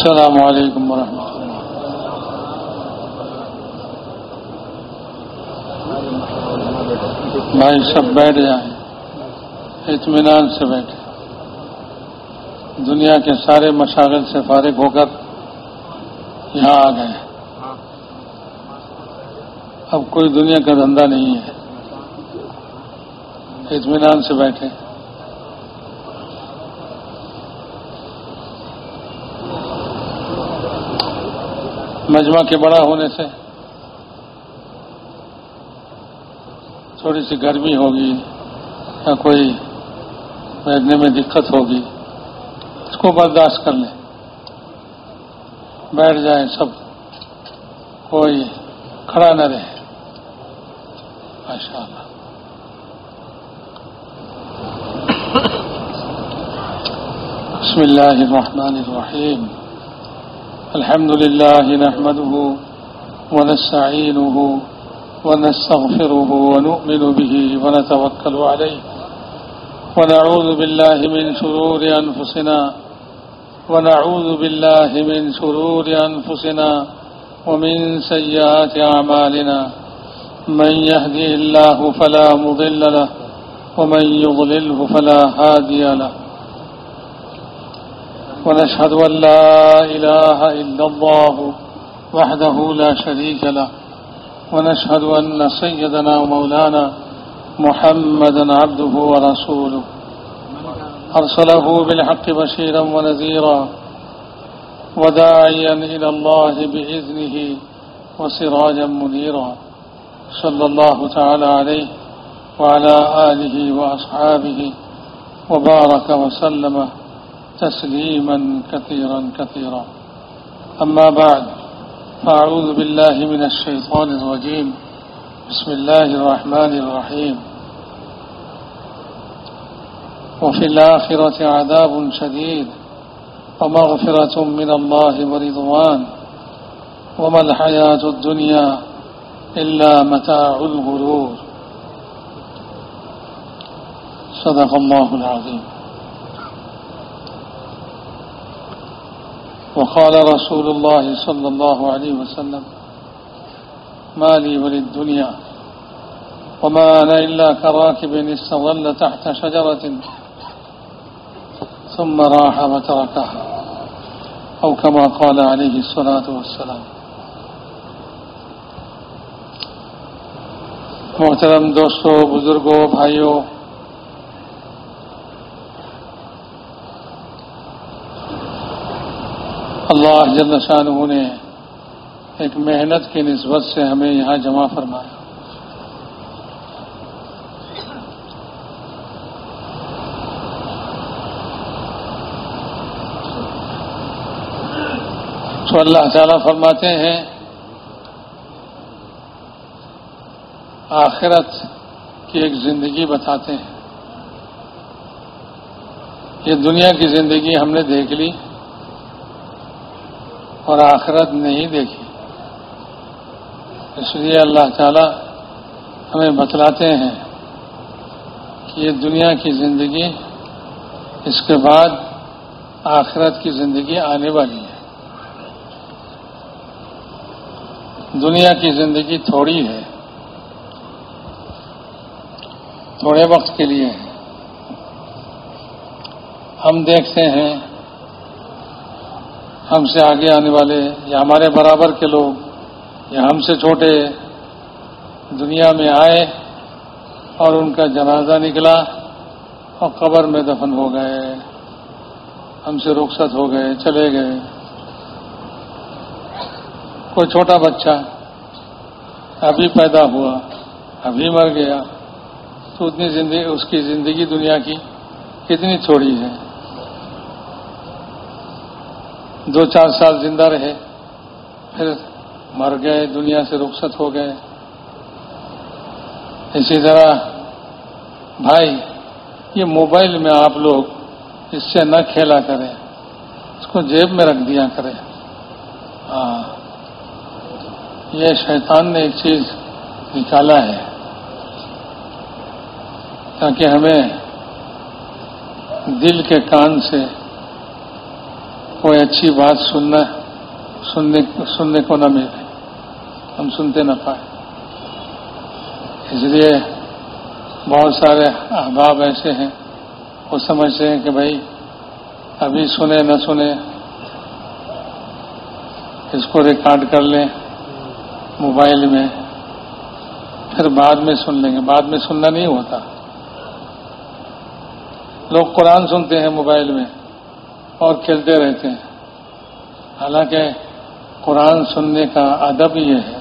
السلام علیکم ورحمۃ اللہ بھائی سب بیٹھ جائیں۔ اطمینان سے بیٹھے دنیا کے سارے مشاغل سے فارغ ہو کر یہاں آ گئے۔ اب کوئی دنیا کا دھندا نہیں ہے۔ اطمینان سے بیٹھے مجمع کے بڑا ہونے سے تھوڑی سی گرمی ہوگی یا کوئی بیٹھنے میں دقت ہوگی، اس کو برداشت کر لیں۔ بیٹھ جائیں سب، کوئی کھڑا نہ رہے۔ ماشاء اللہ۔ بسم الله الرحمن الرحيم الحمد لله نحمده ونستعينه ونستغفره ونؤمن به ونتوكل عليه ونعوذ بالله من شرور أنفسنا ونعوذ بالله من شرور أنفسنا ومن سيئات أعمالنا من يهدي الله فلا مضل له ومن يضلله فلا هادي له ونشهد أن لا إله إلا الله وحده لا شريك له ونشهد أن سيدنا ومولانا محمدا عبده ورسوله. أرسله بالحق بشيرا ونذيرا وداعيا إلى الله بإذنه وسراجا منيرا. صلى الله تعالى عليه وعلى آله وأصحابه وبارك وسلم. تسليما كثيرا كثيرا. أما بعد فأعوذ بالله من الشيطان الرجيم. بسم الله الرحمن الرحيم. وفي الآخرة عذاب شديد ومغفرة من الله ورضوان. وما الحياة الدنيا إلا متاع الغرور. صدق الله العظيم. وقال رسول الله صلى الله عليه وسلم ما لي وللدنيا وما أنا إلا كراكب استظل تحت شجرة ثم راح وتركها. أو كما قال عليه الصلاة والسلام. محترم دوستوں بزرگوں بھائیوں جل شاہ نے ایک محنت کی نسبت سے ہمیں یہاں جمع فرمایا۔ تو اللہ تعالیٰ فرماتے ہیں، آخرت کی ایک زندگی بتاتے ہیں۔ یہ دنیا کی زندگی ہم نے دیکھ لی۔ اور آخرت نہیں دیکھی اس لیے اللہ تعالی ہمیں بتلاتے ہیں کہ یہ دنیا کی زندگی اس کے بعد آخرت کی زندگی آنے والی ہے۔ دنیا کی زندگی تھوڑی ہے۔ تھوڑے وقت کے لیے۔ ہے ہم دیکھتے ہیں ہم سے آگے آنے والے یا ہمارے برابر کے لوگ یا ہم سے چھوٹے دنیا میں آئے اور ان کا جنازہ نکلا اور قبر میں دفن ہو گئے، ہم سے رخصت ہو گئے، چلے گئے۔ کوئی چھوٹا بچہ ابھی پیدا ہوا، ابھی مر گیا، تو اتنی زندگی، اس کی زندگی دنیا کی کتنی تھوڑی ہے؟ دو چار سال زندہ رہے، پھر مر گئے، دنیا سے رخصت ہو گئے۔ اسی طرح بھائی، یہ موبائل میں آپ لوگ اس سے نہ کھیلا کریں، اس کو جیب میں رکھ دیا کریں۔ ہاں یہ شیطان نے ایک چیز نکالا ہے۔ تاکہ ہمیں دل کے کان سے کوئی اچھی بات سننا سننے سننے کو نہ ملے۔ ہم سنتے نہ پائے۔ اس لیے بہت سارے احباب ایسے ہیں، وہ سمجھتے ہیں کہ بھائی، ابھی سنے نہ سنے، اس کو ریکارڈ کر لیں موبائل میں، پھر بعد میں سن لیں گے۔ بعد میں سننا نہیں ہوتا۔ لوگ قرآن سنتے ہیں موبائل میں۔ اور کھیلتے رہتے ہیں۔ حالانکہ قرآن سننے کا ادب یہ ہے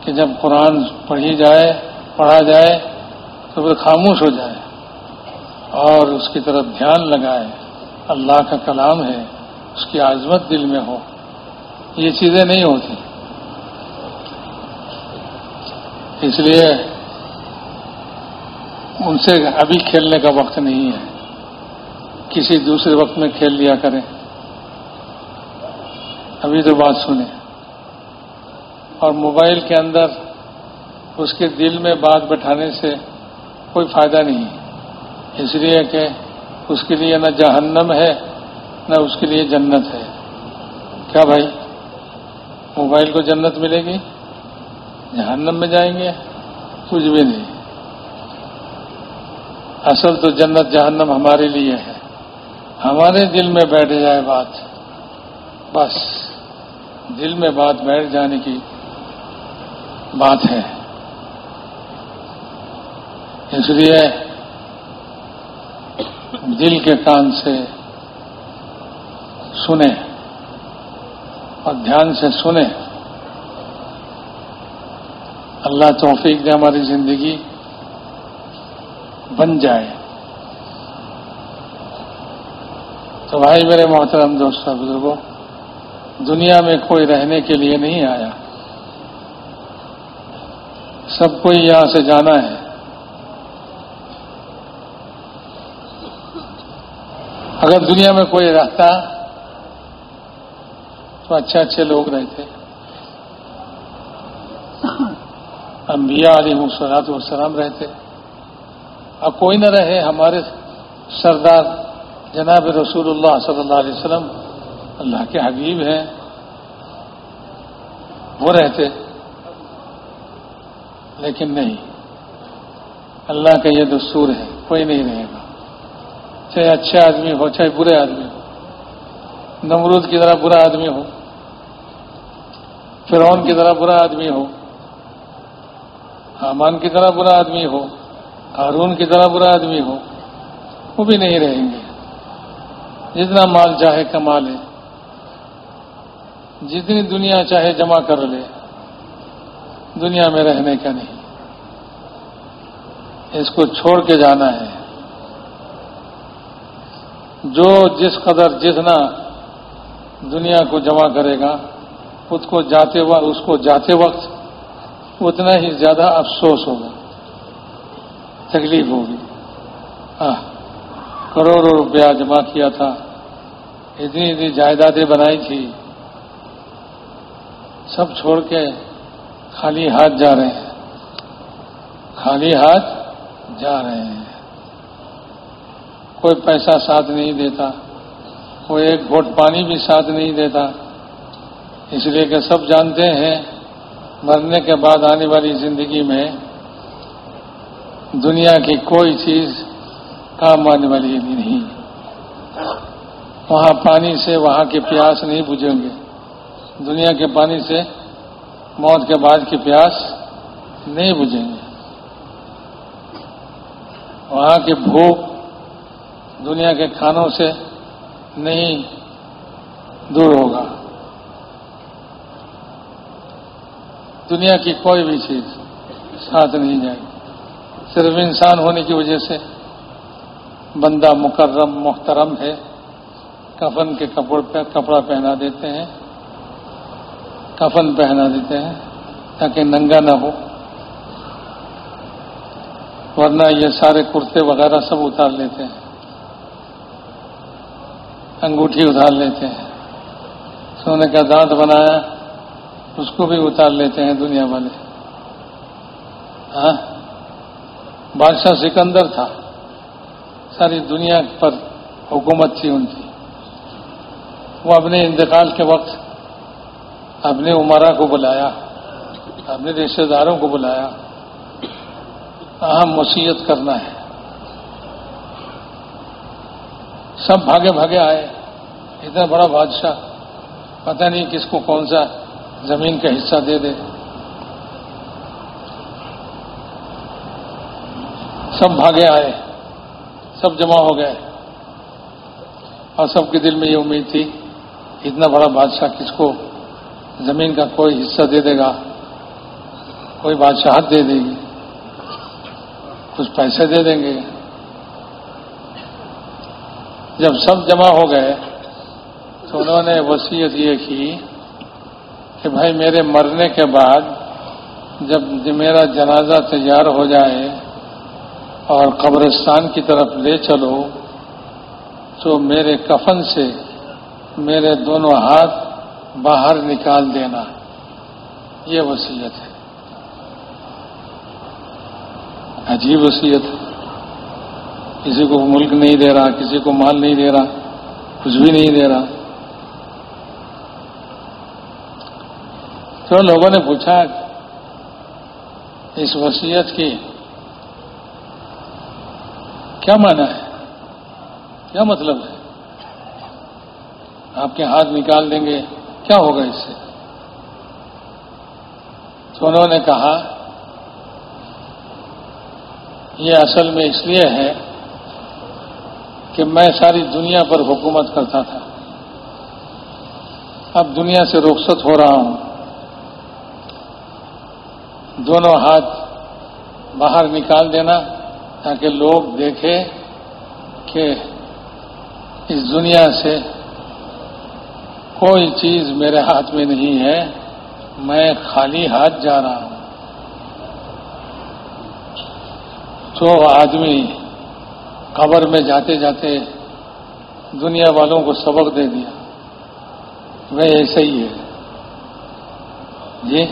کہ جب قرآن پڑھی جائے، پڑھا جائے تو پھر خاموش ہو جائے اور اس کی طرف دھیان لگائے۔ اللہ کا کلام ہے، اس کی عظمت دل میں ہو۔ یہ چیزیں نہیں ہوتی۔ اس لیے ان سے ابھی کھیلنے کا وقت نہیں ہے۔ کسی دوسرے وقت میں کھیل لیا کریں۔ ابھی تو بات سنیں۔ اور موبائل کے اندر اس کے دل میں بات بٹھانے سے کوئی فائدہ نہیں اس لیے کہ اس کے لیے نہ جہنم ہے، نہ اس کے لیے جنت ہے۔ کیا بھائی، موبائل کو جنت ملے گی؟ جہنم میں جائیں گے؟ کچھ بھی نہیں۔ اصل تو جنت جہنم ہمارے لیے ہے۔ ہمارے دل میں بیٹھ جائے بات، بس۔ دل میں بات بیٹھ جانے کی بات ہے۔ اس لیے دل کے کان سے سنیں اور دھیان سے سنیں۔ اللہ توفیق دے ہماری زندگی بن جائے۔ تو بھائی میرے محترم دوست بزرگوں، دنیا میں کوئی رہنے کے لیے نہیں آیا۔ سب کو یہاں سے جانا ہے۔ اگر دنیا میں کوئی رہتا تو اچھے اچھے لوگ رہتے۔ انبیاء علی مسلاط وسلام رہتے۔ اب کوئی نہ رہے، ہمارے سردار جناب رسول اللہ صلی اللہ علیہ وسلم اللہ کے حبیب ہیں۔ وہ رہتے۔ لیکن نہیں۔ اللہ کا یہ دستور ہے۔ کوئی نہیں رہے گا۔ چاہے اچھے آدمی ہو، چاہے برے آدمی ہو۔ نمرود کی طرح برا آدمی ہو۔ فرعون کی طرح برا آدمی ہو۔ حامان کی طرح برا آدمی ہو۔ ہارون کی طرح برا آدمی ہو۔ وہ بھی نہیں رہیں گے۔ جتنا مال چاہے کما لے۔ جتنی دنیا چاہے جمع کر لے۔ دنیا میں رہنے کا نہیں۔ اس کو چھوڑ کے جانا ہے۔ جو جس قدر جتنا دنیا کو جمع کرے گا اس کو جاتے وقت، اس کو جاتے وقت اتنا ہی زیادہ افسوس ہوگا۔ تکلیف ہوگی۔ ہاں۔ کروڑوں روپیہ جمع کیا تھا۔ اتنی اتنی جائیدادیں بنائی تھی۔ سب چھوڑ کے خالی ہاتھ جا رہے ہیں۔ خالی ہاتھ جا رہے ہیں۔ کوئی پیسہ ساتھ نہیں دیتا۔ کوئی ایک گھوٹ پانی بھی ساتھ نہیں دیتا۔ اس لیے کہ سب جانتے ہیں، مرنے کے بعد آنے والی زندگی میں دنیا کی کوئی چیز کام آنے والی نہیں۔ وہاں پانی سے وہاں کے پیاس نہیں بجھیں گے۔ دنیا کے پانی سے موت کے بعد کی پیاس نہیں بجھیں گے۔ وہاں کی بھوک دنیا کے کھانوں سے نہیں دور ہوگا۔ دنیا کی کوئی بھی چیز ساتھ نہیں جائے۔ گی صرف انسان ہونے کی وجہ سے بندہ مکرم، محترم ہے، کفن کے کپڑ پہ، کپڑا پہنا دیتے ہیں۔ کفن پہنا دیتے ہیں، تاکہ ننگا نہ ہو۔ ورنہ یہ سارے کرتے وغیرہ سب اتار لیتے ہیں۔ انگوٹھی اتار لیتے ہیں۔ سونے کا دانت بنایا، اس کو بھی اتار لیتے ہیں دنیا والے۔ ہاں؟ بادشاہ سکندر تھا۔ ساری دنیا پر حکومت تھی ان کی۔ وہ اپنے انتقال کے وقت اپنے عمرہ کو بلایا، اپنے رشتے داروں کو بلایا۔ اہم وسیعت کرنا ہے۔ سب بھاگے بھاگے آئے۔ اتنا بڑا بادشاہ، پتہ نہیں کس کو کون سا زمین کا حصہ دے دے۔ سب بھاگے آئے۔ سب جمع ہو گئے اور سب کے دل میں یہ امید تھی اتنا بڑا بادشاہ کس کو زمین کا کوئی حصہ دے دے گا، کوئی بادشاہت دے دے گی، کچھ پیسے دے دیں گے۔ جب سب جمع ہو گئے تو انہوں نے وصیت یہ کی کہ بھائی میرے مرنے کے بعد جب میرا جنازہ تیار ہو جائے اور قبرستان کی طرف لے چلو، تو میرے کفن سے میرے دونوں ہاتھ باہر نکال دینا۔ یہ وصیت ہے۔ عجیب وصیت کسی کو ملک نہیں دے رہا، کسی کو مال نہیں دے رہا، کچھ بھی نہیں دے رہا۔ تو لوگوں نے پوچھا، اس وصیت کی کیا مانا ہے؟ کیا مطلب ہے؟ آپ کے ہاتھ نکال دیں گے، کیا ہوگا اس سے؟ تو انہوں نے کہا، یہ اصل میں اس لیے ہے کہ میں ساری دنیا پر حکومت کرتا تھا۔ اب دنیا سے رخصت ہو رہا ہوں۔ دونوں ہاتھ باہر نکال دینا۔ تاکہ لوگ دیکھیں کہ اس دنیا سے کوئی چیز میرے ہاتھ میں نہیں ہے، میں خالی ہاتھ جا رہا ہوں۔ تو آدمی قبر میں جاتے جاتے دنیا والوں کو سبق دے دیا وہ ایسا ہی ہے۔ جی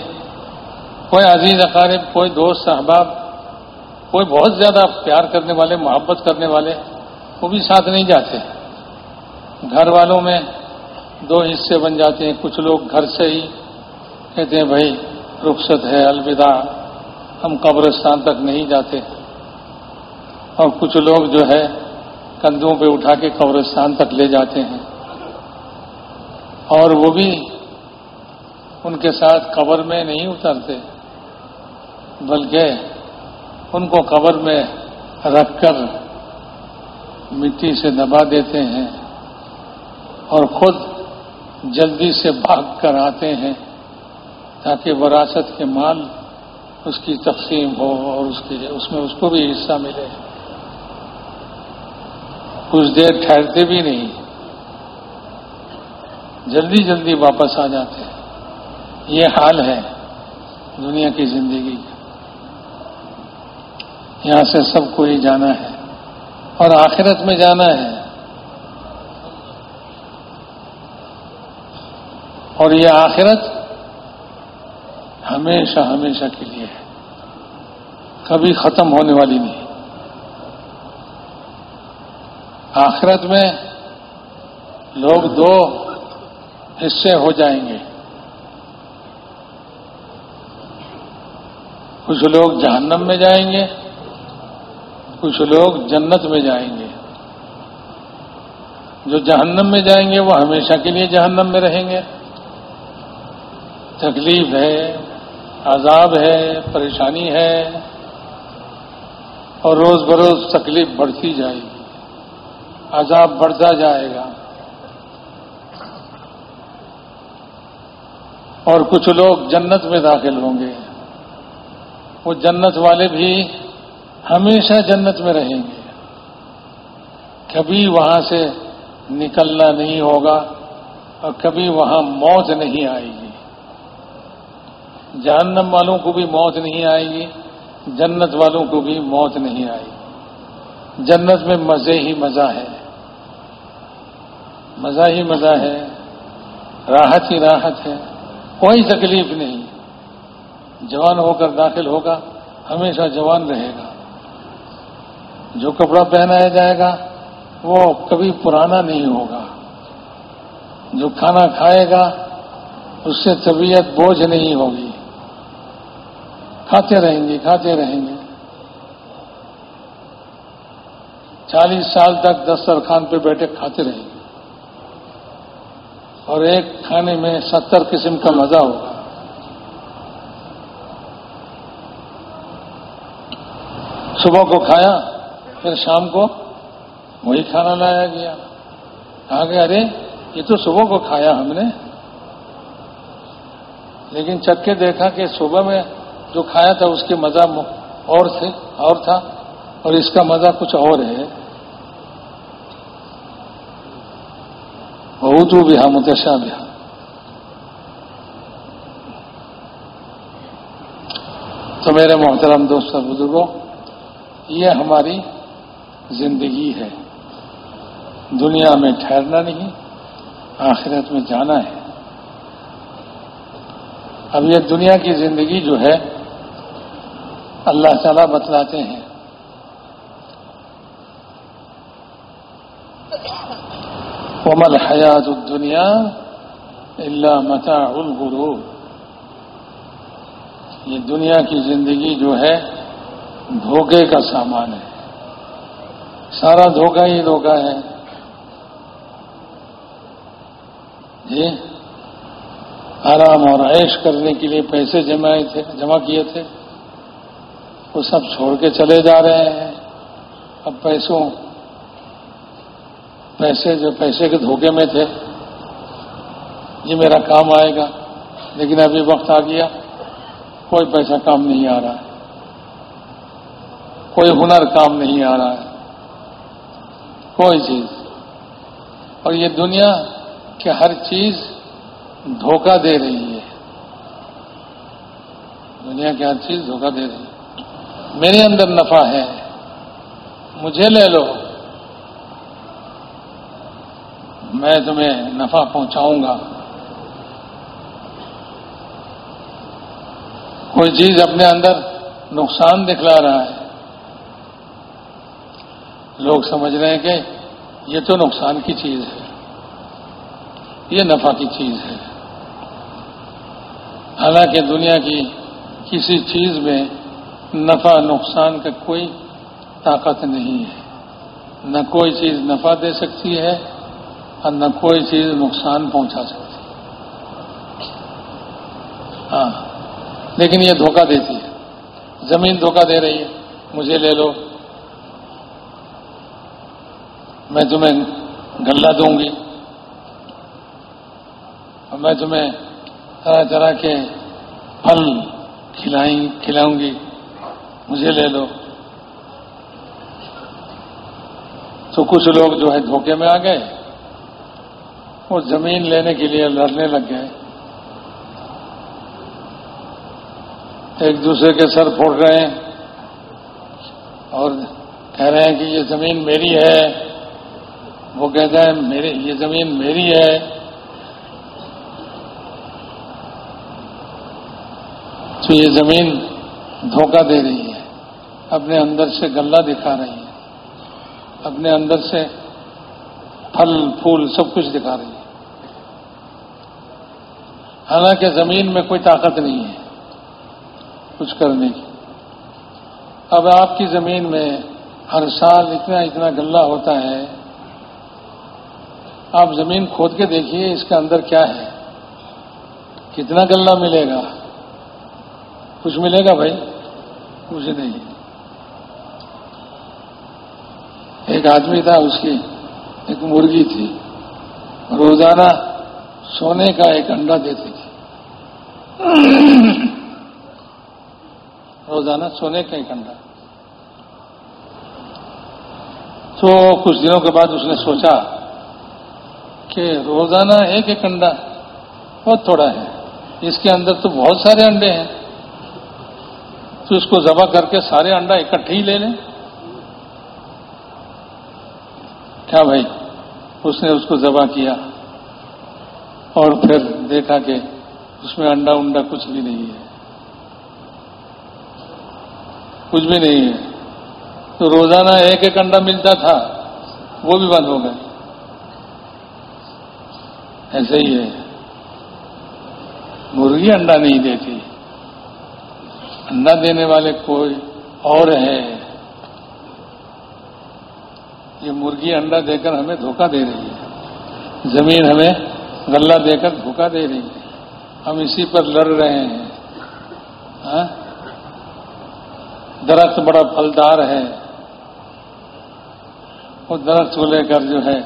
کوئی عزیز اقارب، کوئی دوست، احباب کوئی بہت زیادہ پیار کرنے والے، محبت کرنے والے، وہ بھی ساتھ نہیں جاتے۔ گھر والوں میں دو حصے بن جاتے ہیں۔ کچھ لوگ گھر سے ہی کہتے ہیں، بھائی، رخصت ہے، الوداع۔ ہم قبرستان تک نہیں جاتے۔ اور کچھ لوگ جو ہے، کندھوں پہ اٹھا کے قبرستان تک لے جاتے ہیں۔ اور وہ بھی ان کے ساتھ قبر میں نہیں اترتے، بلکہ ان کو قبر میں رکھ کر مٹی سے دبا دیتے ہیں اور خود جلدی سے بھاگ کر آتے ہیں تاکہ وراثت کے مال اس کی تقسیم ہو اور اس کے اس میں اس کو بھی حصہ ملے۔ کچھ دیر ٹھہرتے بھی نہیں۔ جلدی جلدی واپس آ جاتے ہیں۔ یہ حال ہے دنیا کی زندگی کا۔ یہاں سے سب کو ہی جانا ہے اور آخرت میں جانا ہے۔ اور یہ آخرت ہمیشہ ہمیشہ کے لیے ہے۔ کبھی ختم ہونے والی نہیں۔ آخرت میں لوگ دو حصے ہو جائیں گے۔ کچھ لوگ جہنم میں جائیں گے۔ کچھ لوگ جنت میں جائیں گے۔ جو جہنم میں جائیں گے، وہ ہمیشہ کے لیے جہنم میں رہیں گے۔ تکلیف ہے، عذاب ہے، پریشانی ہے، اور روز بروز تکلیف بڑھتی جائے گی۔ عذاب بڑھتا جائے گا۔ اور کچھ لوگ جنت میں داخل ہوں گے۔ وہ جنت والے بھی ہمیشہ جنت میں رہیں گے۔ کبھی وہاں سے نکلنا نہیں ہوگا اور کبھی وہاں موت نہیں آئے گی۔ جہنم والوں کو بھی موت نہیں آئے گی، جنت والوں کو بھی موت نہیں آئے گی۔ جنت میں مزے ہی مزہ ہے۔ مزہ ہی مزہ ہے۔ راحت ہی راحت ہے۔ کوئی تکلیف نہیں۔ جوان ہو کر داخل ہوگا، ہمیشہ جوان رہے گا۔ جو کپڑا پہنایا جائے گا، وہ کبھی پرانا نہیں ہوگا۔ جو کھانا کھائے گا، اس سے طبیعت بوجھ نہیں ہوگی۔ کھاتے رہیں گے، کھاتے رہیں گے۔ چالیس سال تک دستر خان پہ بیٹھے کھاتے رہیں گے۔ اور ایک کھانے میں ستر قسم کا مزہ ہوگا۔ صبح کو کھایا۔ پھر شام کو وہی کھانا لایا گیا۔ کہا گیا ارے، یہ تو صبح کو کھایا ہم نے۔ لیکن چک کے دیکھا کہ صبح میں جو کھایا تھا، اس کے مزہ اور تھے، اور تھا۔ اور اس کا مزہ کچھ اور ہے۔ بہت بھی ہم متشا بھی تو میرے محترم دوست بزرگوں یہ ہماری زندگی ہے۔ دنیا میں ٹھہرنا نہیں، آخرت میں جانا ہے۔ اب یہ دنیا کی زندگی جو ہے، اللہ تعالیٰ بتلاتے ہیں۔ کومل حیات الدنیا اللہ متا الغرور۔ یہ دنیا کی زندگی جو ہے دھوکے کا سامان ہے۔ سارا دھوکہ ہی دھوکہ ہے۔ جی؟ آرام اور عیش کرنے کے لیے پیسے جمع تھے، جمع کیے تھے۔ وہ سب چھوڑ کے چلے جا رہے ہیں۔ اب پیسوں، پیسے جو پیسے کے دھوکے میں تھے۔ یہ میرا کام آئے گا، لیکن ابھی وقت آ گیا۔ کوئی پیسہ کام نہیں آ رہا۔ ہے کوئی ہنر کام نہیں آ رہا۔ ہے کوئی چیز۔ اور یہ دنیا کہ ہر چیز دھوکہ دے رہی ہے۔ دنیا کی ہر چیز دھوکہ دے رہی ہے۔ میرے اندر نفع ہے۔ مجھے لے لو۔ میں تمہیں نفع پہنچاؤں گا۔ کوئی چیز اپنے اندر نقصان دکھلا رہا ہے۔ لوگ سمجھ رہے ہیں کہ یہ تو نقصان کی چیز ہے، یہ نفع کی چیز ہے۔ حالانکہ دنیا کی کسی چیز میں نفع نقصان کا کوئی طاقت نہیں ہے۔ نہ کوئی چیز نفع دے سکتی ہے اور نہ کوئی چیز نقصان پہنچا سکتی ہے۔ ہاں لیکن یہ دھوکہ دیتی ہے۔ زمین دھوکہ دے رہی ہے، مجھے لے لو۔ میں تمہیں گلہ دوں گی اور میں تمہیں طرح طرح کے پھل کھلائیں کھلاؤں گی۔ مجھے لے لو۔ تو کچھ لوگ جو ہے دھوکے میں آ گئے وہ زمین لینے کے لیے لڑنے لگ گئے۔ ایک دوسرے کے سر پھوڑ رہے ہیں اور کہہ رہے ہیں کہ یہ زمین میری ہے۔ وہ کہتا ہے میری یہ زمین میری ہے۔ تو یہ زمین دھوکہ دے رہی ہے۔ اپنے اندر سے گلہ دکھا رہی ہے۔ اپنے اندر سے پھل، پھول سب کچھ دکھا رہی ہے۔ حالانکہ زمین میں کوئی طاقت نہیں ہے کچھ کرنے کی۔ اب آپ کی زمین میں ہر سال اتنا اتنا گلہ ہوتا ہے۔ آپ زمین کھود کے دیکھیے اس کے اندر کیا ہے۔ کتنا گلہ ملے گا؟ کچھ ملے گا بھائی؟ کچھ نہیں۔ ایک آدمی تھا، اس کی ایک مرغی تھی۔ روزانہ سونے کا ایک انڈا دیتی تھی۔ روزانہ سونے کا ایک انڈا۔ تو کچھ دنوں کے بعد اس نے سوچا کہ روزانہ ایک ایک انڈا بہت تھوڑا ہے۔ اس کے اندر تو بہت سارے انڈے ہیں۔ تو اس کو ذبح کر کے سارے انڈا اکٹھے ہی لے لیں۔ کیا بھائی؟ اس نے اس کو ذبح کیا۔ اور پھر دیکھا کہ اس میں انڈا انڈا کچھ بھی نہیں ہے۔ کچھ بھی نہیں ہے۔ تو روزانہ ایک ایک انڈا ملتا تھا، وہ بھی بند ہو گئے۔ ایسے ہی ہے۔ مرغی انڈا نہیں دیتی۔ انڈا دینے والے کوئی اور ہے۔ یہ مرغی انڈا دے کر ہمیں دھوکہ دے رہی ہے۔ زمین ہمیں غلہ دے کر دھوکہ دے رہی ہے۔ ہم اسی پر لڑ رہے ہیں۔ ہاں؟ درخت بڑا پھلدار ہے۔ وہ درخت کو لے کر جو ہے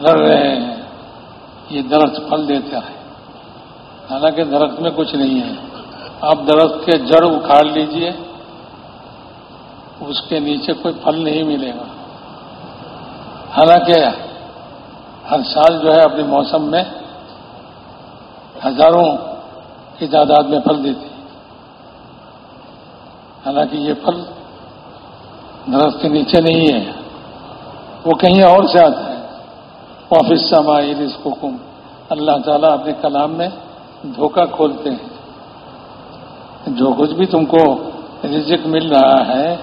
لڑ رہے ہیں۔ یہ درخت پھل دیتا ہے۔ حالانکہ درخت میں کچھ نہیں ہے۔ آپ درخت کے جڑ اکھاڑ لیجیے۔ اس کے نیچے کوئی پھل نہیں ملے گا۔ حالانکہ ہر سال جو ہے اپنے موسم میں ہزاروں کی تعداد میں پھل دیتی حالانکہ یہ پھل درخت کے نیچے نہیں ہے۔ وہ کہیں اور سے آتا ہے آفس سما اس حکم اللہ تعالیٰ اپنے کلام میں دھوکہ کھولتے ہیں۔ جو کچھ بھی تم کو رزق مل رہا ہے،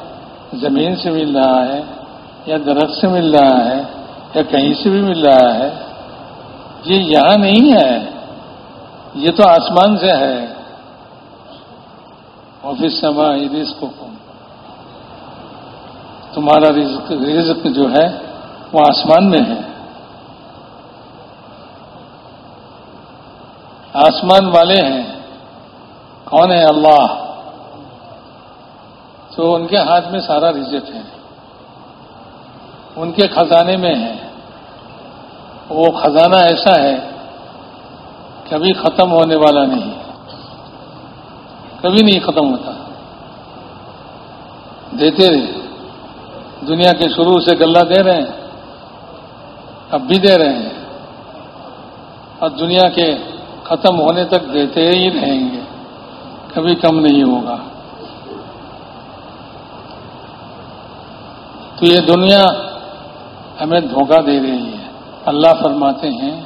زمین سے مل رہا ہے، یا درخت سے مل رہا ہے، یا کہیں سے بھی مل رہا ہے، یہ یہاں نہیں ہے۔ یہ تو آسمان سے ہے۔ آفس سما رزق حکم تمہارا رزق رزق جو ہے، وہ آسمان میں ہے۔ آسمان والے ہیں۔ کون ہے اللہ؟ تو ان کے ہاتھ میں سارا رزق ہے۔ ان کے خزانے میں ہے۔ وہ خزانہ ایسا ہے، کبھی ختم ہونے والا نہیں۔ کبھی نہیں ختم ہوتا۔ دیتے رہے۔ دنیا کے شروع سے گلہ دے رہے ہیں۔ اب بھی دے رہے ہیں۔ اور دنیا کے ختم ہونے تک دیتے ہی رہیں گے۔ کبھی کم نہیں ہوگا۔ تو یہ دنیا ہمیں دھوکہ دے رہی ہے۔ اللہ فرماتے ہیں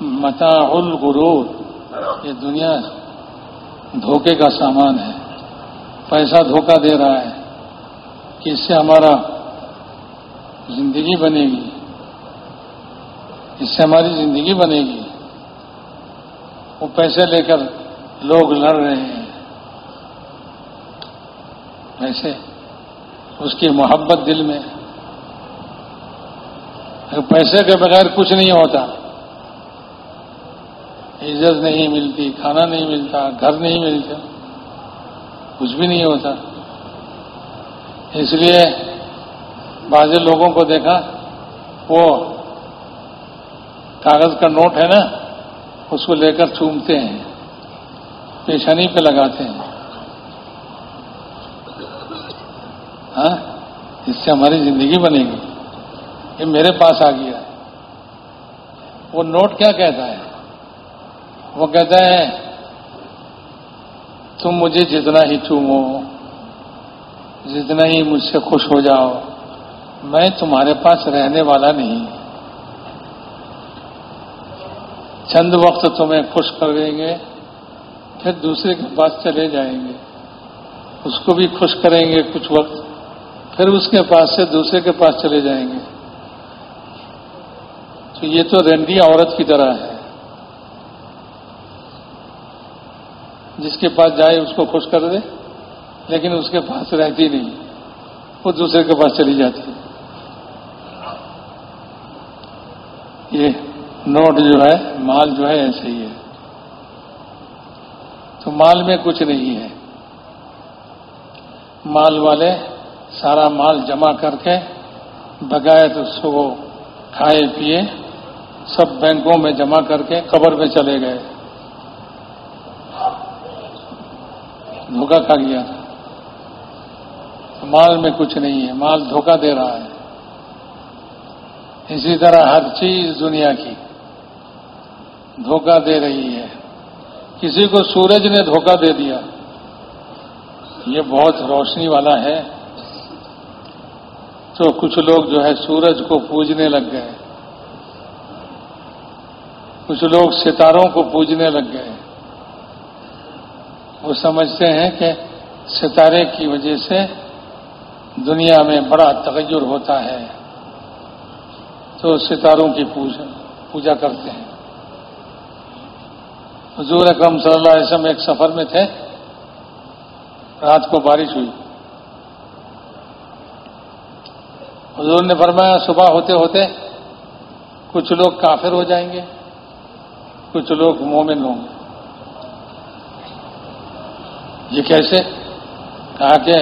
متا الغرور یہ دنیا دھوکے کا سامان ہے۔ پیسہ دھوکہ دے رہا ہے کہ اس سے ہمارا زندگی بنے گی۔ اس سے ہماری زندگی بنے گی۔ وہ پیسے لے کر لوگ لڑ رہے ہیں۔ پیسے اس کی محبت دل میں پیسے کے بغیر کچھ نہیں ہوتا۔ عزت نہیں ملتی، کھانا نہیں ملتا، گھر نہیں ملتا، کچھ بھی نہیں ہوتا۔ اس لیے بعض لوگوں کو دیکھا، وہ کاغذ کا نوٹ ہے نا اس کو لے کر چومتے ہیں، پیشانی پہ لگاتے ہیں۔ ہاں؟ اس سے ہماری زندگی بنے گی۔ یہ میرے پاس آ گیا۔ وہ نوٹ کیا کہتا ہے؟ وہ کہتا ہے، تم مجھے جتنا ہی چومو جتنا ہی مجھ سے خوش ہو جاؤ، میں تمہارے پاس رہنے والا نہیں۔ چند وقت تمہیں خوش کر دیں گے، پھر دوسرے کے پاس چلے جائیں گے۔ اس کو بھی خوش کریں گے کچھ وقت، پھر اس کے پاس سے دوسرے کے پاس چلے جائیں گے۔ تو یہ تو رنڈی عورت کی طرح ہے۔ جس کے پاس جائے اس کو خوش کر دے، لیکن اس کے پاس رہتی نہیں، وہ دوسرے کے پاس چلی جاتی۔ ہے یہ نوٹ جو ہے، مال جو ہے ایسے ہی ہے۔ تو مال میں کچھ نہیں ہے۔ مال والے سارا مال جمع کر کے بغیر اس کو کھائے، پیے، سب بینکوں میں جمع کر کے قبر میں چلے گئے۔ دھوکہ کھا گیا مال میں کچھ نہیں ہے، مال دھوکہ دے رہا ہے۔ اسی طرح ہر چیز دنیا کی۔ دھوکہ دے رہی ہے کسی کو سورج نے دھوکہ دے دیا۔ یہ بہت روشنی والا ہے۔ تو کچھ لوگ جو ہے سورج کو پوجنے لگ گئے۔ کچھ لوگ ستاروں کو پوجنے لگ گئے۔ وہ سمجھتے ہیں کہ ستارے کی وجہ سے دنیا میں بڑا تغیر ہوتا ہے۔ تو ستاروں کی پوجا کرتے ہیں۔ حضور اکرم صلی اللہ علیہ وسلم ایک سفر میں تھے۔ رات کو بارش ہوئی۔ حضور نے فرمایا، صبح ہوتے ہوتے کچھ لوگ کافر ہو جائیں گے، کچھ لوگ مومن ہوں گے۔ یہ کیسے؟ کہا کہ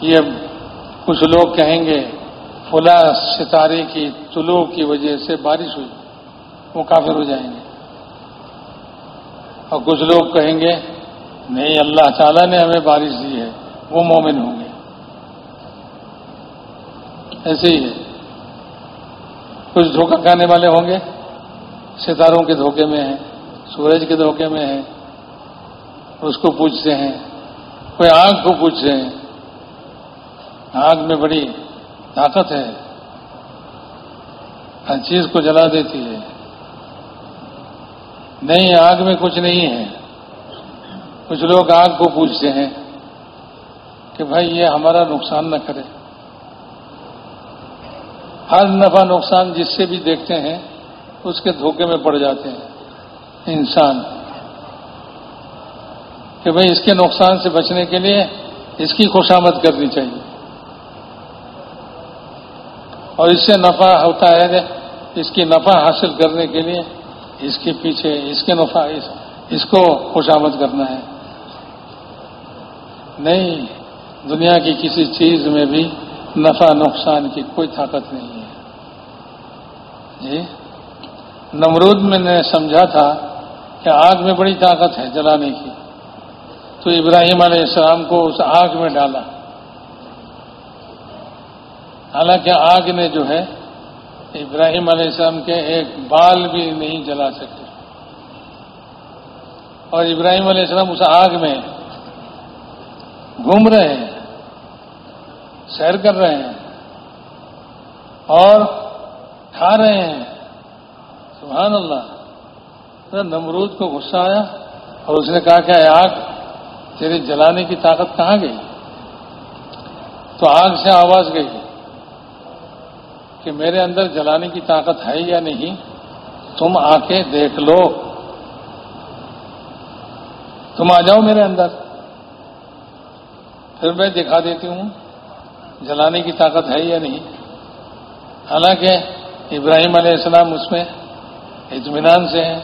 یہ کچھ لوگ کہیں گے فلا ستارے کی طلوع کی وجہ سے بارش ہوئی، وہ کافر ہو جائیں گے۔ اور کچھ لوگ کہیں گے، نہیں، اللہ تعالیٰ نے ہمیں بارش دی ہے، وہ مومن ہوں گے۔ ایسے ہی ہے۔ کچھ دھوکہ کھانے والے ہوں گے، ستاروں کے دھوکے میں ہیں، سورج کے دھوکے میں ہیں، اس کو پوچھتے ہیں، کوئی آگ کو پوچھتے ہیں۔ آگ میں بڑی طاقت ہے، ہر چیز کو جلا دیتی ہے۔ نہیں، آگ میں کچھ نہیں ہے۔ کچھ لوگ آگ کو پوچھتے ہیں کہ بھائی، یہ ہمارا نقصان نہ کرے۔ ہر نفع نقصان جس سے بھی دیکھتے ہیں، اس کے دھوکے میں پڑ جاتے ہیں۔ انسان کہ بھائی، اس کے نقصان سے بچنے کے لیے اس کی خوشامد کرنی چاہیے۔ اور اس سے نفع ہوتا ہے، اس کی نفع حاصل کرنے کے لیے اس کے پیچھے اس کے نفع اس, اس کو خوشامد کرنا ہے۔ نہیں دنیا کی کسی چیز میں بھی نفع نقصان کی کوئی طاقت نہیں ہے۔ جی؟ نمرود میں نے سمجھا تھا کہ آگ میں بڑی طاقت ہے جلانے کی۔ تو ابراہیم علیہ السلام کو اس آگ میں ڈالا۔ حالانکہ آگ نے جو ہے ابراہیم علیہ السلام کے ایک بال بھی نہیں جلا سکے۔ اور ابراہیم علیہ السلام اس آگ میں گھوم رہے ہیں، سیر کر رہے ہیں اور کھا رہے ہیں۔ سبحان اللہ۔ نمرود کو غصہ آیا اور اس نے کہا کہ آگ، تیرے جلانے کی طاقت کہاں گئی؟ تو آگ سے آواز گئی۔ کہ میرے اندر جلانے کی طاقت ہے یا نہیں، تم آ کے دیکھ لو۔ تم آ جاؤ میرے اندر۔ پھر میں دکھا دیتی ہوں جلانے کی طاقت ہے یا نہیں۔ حالانکہ ابراہیم علیہ السلام اس میں اطمینان سے ہیں،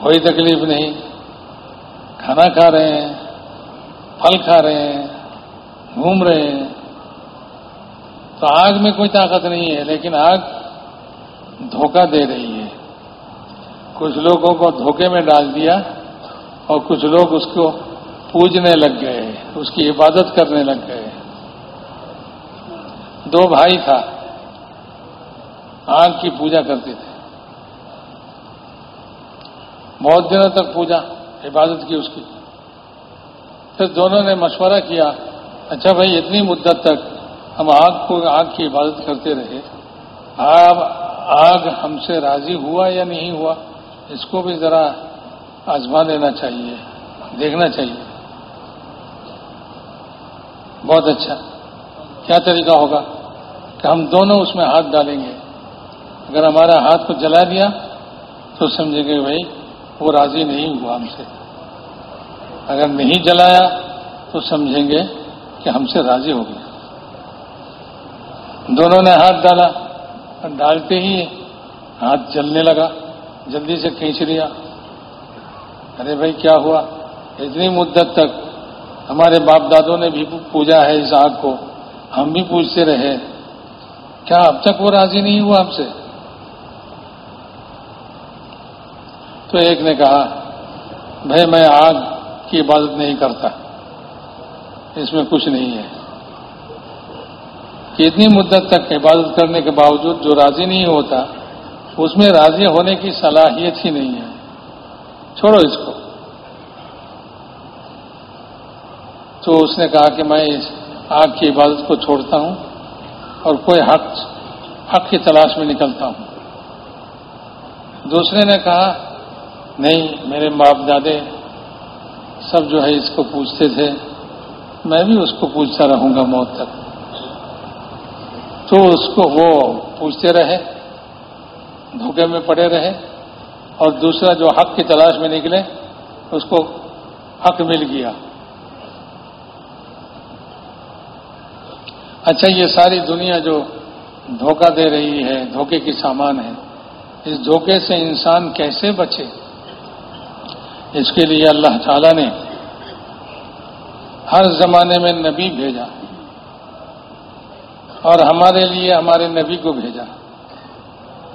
کوئی تکلیف نہیں۔ کھانا کھا رہے ہیں، پھل کھا رہے ہیں، گھوم رہے ہیں۔ تو آگ میں کوئی طاقت نہیں ہے، لیکن آگ دھوکہ دے رہی ہے۔ کچھ لوگوں کو دھوکے میں ڈال دیا اور کچھ لوگ اس کو پوجنے لگ گئے، اس کی عبادت کرنے لگ گئے۔ دو بھائی تھا، آگ کی پوجا کرتے تھے۔ بہت دنوں تک پوجا، عبادت کی اس کی۔ پھر دونوں نے مشورہ کیا اچھا بھائی، اتنی مدت تک ہم آگ کو آگ کی عبادت کرتے رہے اب آگ ہم سے راضی ہوا یا نہیں ہوا، اس کو بھی ذرا آزما دینا چاہیے، دیکھنا چاہیے۔ بہت اچھا۔ کیا طریقہ ہوگا کہ ہم دونوں اس میں ہاتھ ڈالیں گے؟ اگر ہمارا ہاتھ کو جلا دیا تو سمجھیں گے بھائی، وہ راضی نہیں ہوا ہم سے۔ اگر نہیں جلایا تو سمجھیں گے کہ ہم سے راضی ہو گیا دونوں نے ہاتھ ڈالا ڈالتے ہی ہاتھ جلنے لگا، جلدی سے کھینچ لیا۔ ارے بھائی، کیا ہوا؟ اتنی مدت تک ہمارے باپ دادوں نے بھی پوجا ہے اس آگ کو۔ ہم بھی پوجتے رہے۔ کیا اب تک وہ راضی نہیں ہوا ہم سے؟ تو ایک نے کہا، بھائی، میں آگ کی عبادت نہیں کرتا۔ اس میں کچھ نہیں ہے۔ کہ اتنی مدت تک عبادت کرنے کے باوجود جو راضی نہیں ہوتا، اس میں راضی ہونے کی صلاحیت ہی نہیں ہے۔ چھوڑو اس کو۔ تو اس نے کہا کہ میں اس آگ کی عبادت کو چھوڑتا ہوں اور کوئی حق حق کی تلاش میں نکلتا ہوں۔ دوسرے نے کہا، نہیں، میرے باپ دادے سب جو ہے اس کو پوچھتے تھے، میں بھی اس کو پوچھتا رہوں گا موت تک۔ تو اس کو وہ پوچھتے رہے، دھوکے میں پڑے رہے اور دوسرا جو حق کی تلاش میں نکلے، اس کو حق مل گیا۔ اچھا یہ ساری دنیا جو دھوکہ دے رہی ہے، دھوکے کی سامان ہے، اس دھوکے سے انسان کیسے بچے؟ اس کے لیے اللہ تعالی نے ہر زمانے میں نبی بھیجا۔ اور ہمارے لیے ہمارے نبی کو بھیجا۔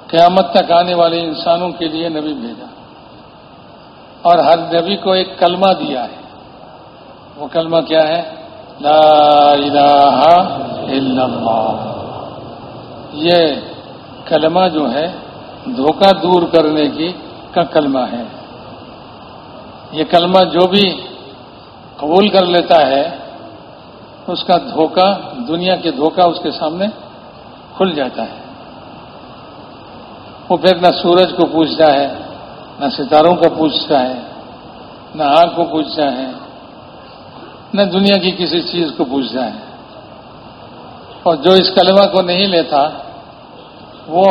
قیامت تک آنے والے انسانوں کے لیے نبی بھیجا۔ اور ہر نبی کو ایک کلمہ دیا ہے۔ وہ کلمہ کیا ہے؟ لا الہ الا اللہ۔ یہ کلمہ جو ہے، دھوکہ دور کرنے کی کا کلمہ ہے۔ یہ کلمہ جو بھی قبول کر لیتا ہے اس کا دھوکہ، دنیا کے دھوکہ اس کے سامنے کھل جاتا ہے۔ وہ پھر نہ سورج کو پوچھتا ہے، نہ ستاروں کو پوچھتا ہے، نہ آگ کو پوچھتا ہے، نہ دنیا کی کسی چیز کو پوچھتا ہے۔ اور جو اس کلمہ کو نہیں لیتا، وہ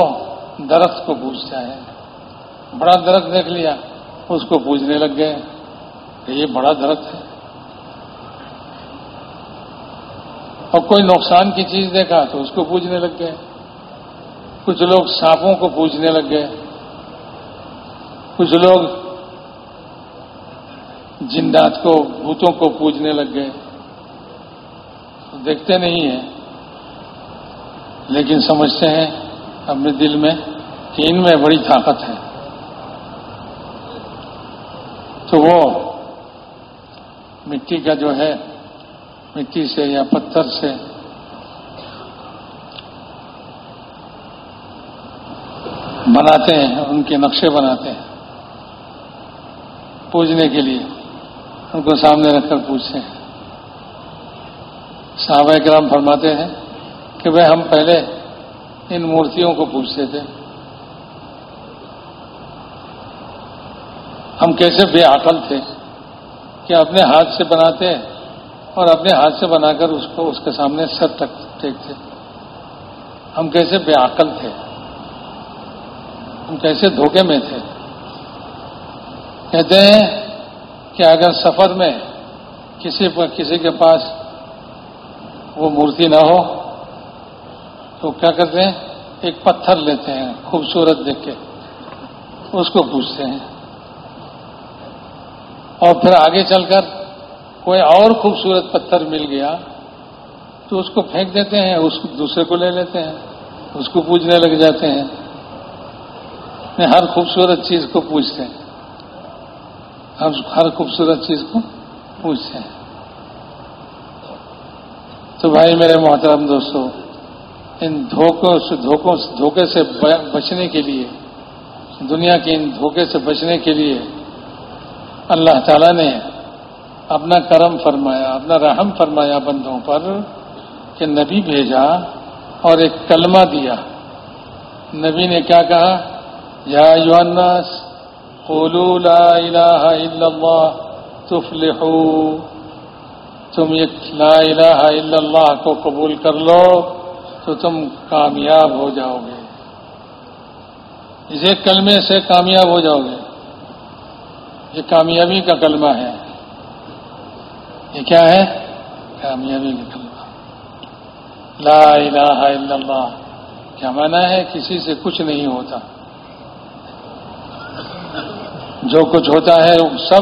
درخت کو پوچھتا ہے۔ بڑا درخت دیکھ لیا، اس کو پوچھنے لگ گئے کہ یہ بڑا درخت ہے۔ اور کوئی نقصان کی چیز دیکھا تو اس کو پوچھنے لگ گئے۔ کچھ لوگ سانپوں کو پوچھنے لگ گئے۔ کچھ لوگ جندات کو، بھوتوں کو پوجنے لگ گئے۔ دیکھتے نہیں ہیں، لیکن سمجھتے ہیں اپنے دل میں کہ ان میں بڑی طاقت ہے۔ تو وہ مٹی کا جو ہے مٹی سے یا پتھر سے۔ بناتے ہیں، ان کے نقشے بناتے ہیں۔ پوجنے کے لیے ان کو سامنے رکھ کر پوچھتے ہیں۔ صحابہ کرام فرماتے ہیں کہ بھائی ہم پہلے ان مورتیوں کو پوچھتے تھے۔ ہم کیسے بے عقل تھے؟ کہ اپنے ہاتھ سے بناتے اور اپنے ہاتھ سے بنا کر اس کو اس کے سامنے سر تک ٹیکتے ہم کیسے بے عقل تھے؟ ہم کیسے دھوکے میں تھے؟ کہتے ہیں کہ اگر سفر میں کسی پر کسی کے پاس وہ مورتی نہ ہو، تو کیا کرتے ہیں؟ ایک پتھر لیتے ہیں خوبصورت دیکھ کے، اس کو پوچھتے ہیں۔ اور پھر آگے چل کر کوئی اور خوبصورت پتھر مل گیا تو اس کو پھینک دیتے ہیں، اس دوسرے کو لے لیتے ہیں، اس کو پوجنے لگ جاتے ہیں۔ ہر خوبصورت چیز کو پوچھتے ہیں۔ ہم ہر خوبصورت چیز کو پوچھتے ہیں۔ تو بھائی میرے محترم دوستوں ان دھوکوں سے دھوکوں سے، دھوکے سے بچنے کے لیے، دنیا کے ان دھوکے سے بچنے کے لیے اللہ تعالیٰ نے اپنا کرم فرمایا، اپنا رحم فرمایا بندوں پر کہ نبی بھیجا اور ایک کلمہ دیا۔ نبی نے کیا کہا؟ یا یونس قولوا لا الہ الا اللہ تفلحوا تم یہ لا الہ الا اللہ کو قبول کر لو تو تم کامیاب ہو جاؤ گے۔ اسے کلمے سے کامیاب ہو جاؤ گے۔ یہ کامیابی کا کلمہ ہے۔ یہ کیا ہے؟ کامیابی کا کلمہ لا الہ الا اللہ۔ کیا مانا ہے؟ کسی سے کچھ نہیں ہوتا۔ جو کچھ ہوتا ہے، وہ سب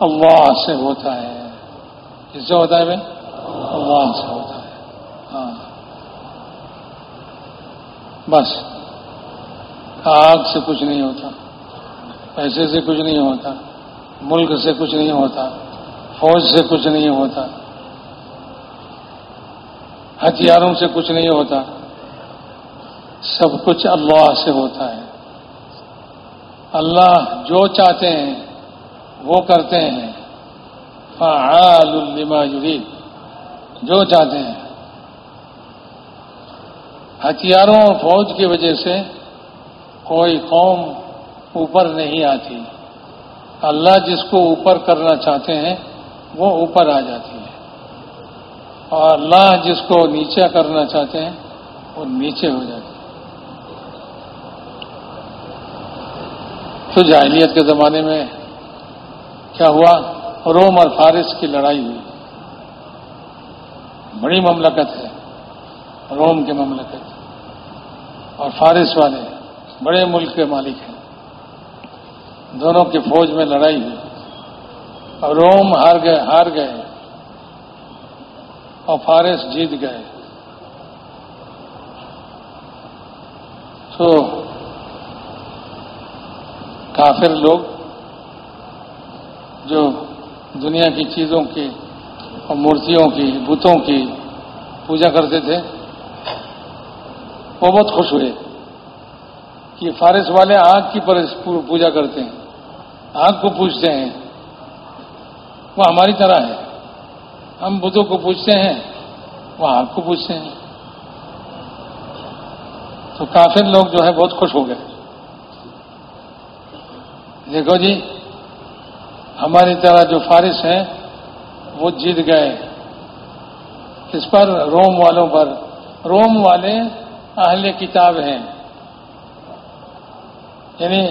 اللہ سے ہوتا ہے۔ کس سے ہوتا ہے بھائی؟ اللہ سے ہوتا ہے۔ ہاں۔ بس۔ آگ سے کچھ نہیں ہوتا۔ پیسے سے کچھ نہیں ہوتا۔ ملک سے کچھ نہیں ہوتا۔ فوج سے کچھ نہیں ہوتا۔ ہتھیاروں سے کچھ نہیں ہوتا۔ سب کچھ اللہ سے ہوتا ہے۔ اللہ جو چاہتے ہیں، وہ کرتے ہیں۔ فعال لما یرید۔ جو چاہتے ہیں۔ ہتھیاروں اور فوج کی وجہ سے کوئی قوم اوپر نہیں آتی۔ اللہ جس کو اوپر کرنا چاہتے ہیں وہ اوپر آ جاتی ہے۔ اور اللہ جس کو نیچے کرنا چاہتے ہیں، وہ نیچے ہو جاتی ہے۔ تو جاہلیت کے زمانے میں کیا ہوا؟ روم اور فارس کی لڑائی ہوئی۔ بڑی مملکت ہے۔ روم کی مملکت۔ اور فارس والے بڑے ملک کے مالک ہیں۔ دونوں کی فوج میں لڑائی ہوئی۔ روم ہار گئے ہار گئے۔ اور فارس جیت گئے۔ تو کافر لوگ جو دنیا کی چیزوں کی اور مورتیوں کی، بتوں کی پوجا کرتے تھے، وہ بہت خوش ہوئے کہ فارس والے آگ کی پوجا کرتے ہیں آگ کو پوچھتے ہیں۔ وہ ہماری طرح ہے۔ ہم بدھوں کو پوچھتے ہیں وہ آگ کو پوچھتے ہیں۔ تو کافر لوگ جو ہے بہت خوش ہو گئے۔ دیکھو جی ہماری طرح جو فارس ہیں، وہ جیت گئے۔ اس پر روم والوں پر۔ روم والے اہل کتاب ہیں۔ یعنی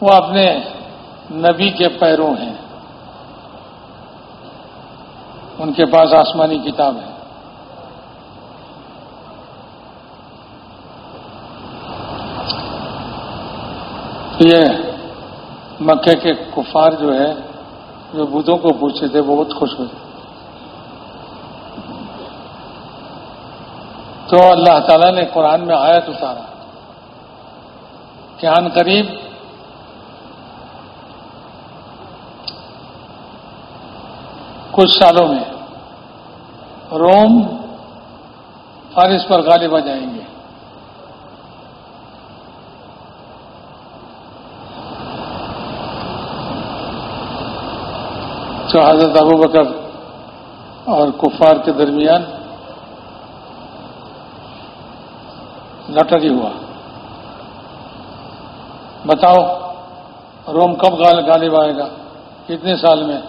وہ اپنے نبی کے پیروں ہیں۔ ان کے پاس آسمانی کتاب ہے۔ یہ مکے کے کفار جو ہے جو بدھوں کو پوچھے تھے وہ بہت خوش ہوئے۔ تو اللہ تعالیٰ نے قرآن میں آیت اتارا۔ کہ ان قریب کچھ سالوں میں روم فارس پر غالب آ جائیں گے۔ تو حضرت ابو بکر اور کفار کے درمیان لٹری ہوا۔ بتاؤ، روم کب غالب آئے گا؟ کتنے سال میں؟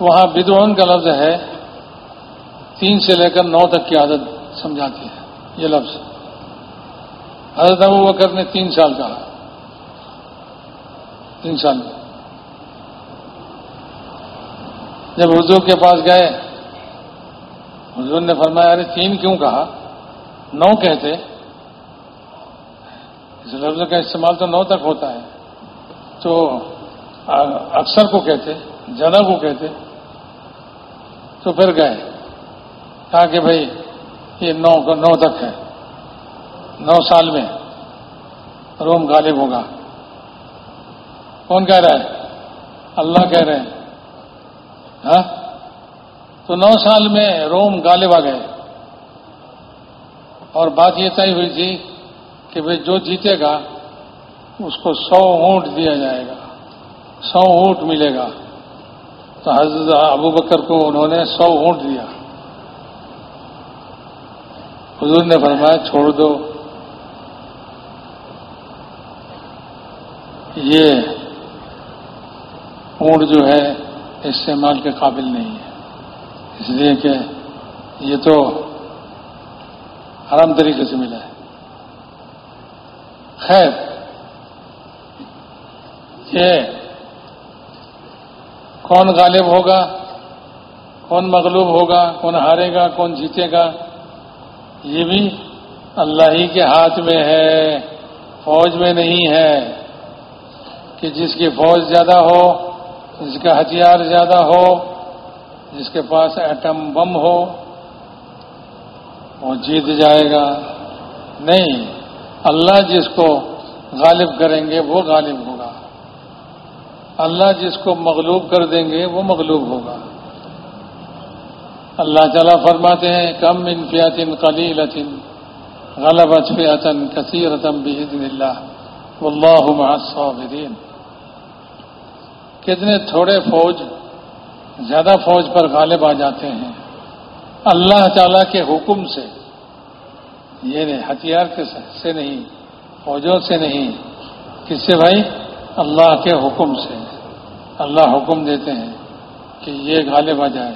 وہاں بدرون کا لفظ ہے، تین سے لے کر نو تک کی عادت سمجھاتی ہے، یہ لفظ۔ حضرت ابو بکر نے تین سال کہا۔ تین سال۔ میں جب حضور کے پاس گئے، حضور نے فرمایا، ارے تین کیوں کہا؟ نو کہتے۔ اس لفظ کا استعمال تو نو تک ہوتا ہے۔ تو اکثر کو کہتے زیادہ کو کہتے۔ تو پھر گئے۔ کہا کہ بھائی یہ نو نو تک ہے۔ نو سال میں روم غالب ہوگا۔ کون کہہ رہا ہے؟ اللہ کہہ رہے ہیں۔ ہاں؟ تو نو سال میں روم غالب آ گئے۔ اور بات یہ طے ہوئی تھی کہ بھائی جو جیتے گا، اس کو سو اونٹ دیا جائے گا۔ سو اونٹ ملے گا۔ تو حضرت ابو بکر کو انہوں نے سو اونٹ دیا۔ حضور نے فرمایا، چھوڑ دو۔ یہ اونٹ جو ہے، استعمال کے قابل نہیں ہے۔ اس لیے کہ یہ تو حرام طریقے سے ملا ہے۔ خیر، یہ کون غالب ہوگا، کون مغلوب ہوگا، کون ہارے گا، کون جیتے گا، یہ بھی اللہ ہی کے ہاتھ میں ہے، فوج میں نہیں ہے۔ کہ جس کی فوج زیادہ ہو، جس کا ہتھیار زیادہ ہو، جس کے پاس ایٹم بم ہو، وہ جیت جائے گا۔ نہیں، اللہ جس کو غالب کریں گے، وہ غالب ہوگا اللہ جس کو مغلوب کر دیں گے وہ مغلوب ہوگا۔ اللہ تعالیٰ فرماتے ہیں، کم انفیاتن قلیل غلب اچفیاتن کثیر اللہ۔ اللہ الصابرین۔ کتنے تھوڑے فوج زیادہ فوج پر غالب آ جاتے ہیں۔ اللہ تعالی کے حکم سے یہ نہیں ہتھیار کے سے نہیں، فوجوں سے نہیں۔ کس سے بھائی؟ اللہ کے حکم سے، اللہ حکم دیتے ہیں کہ یہ غالب آ جائے،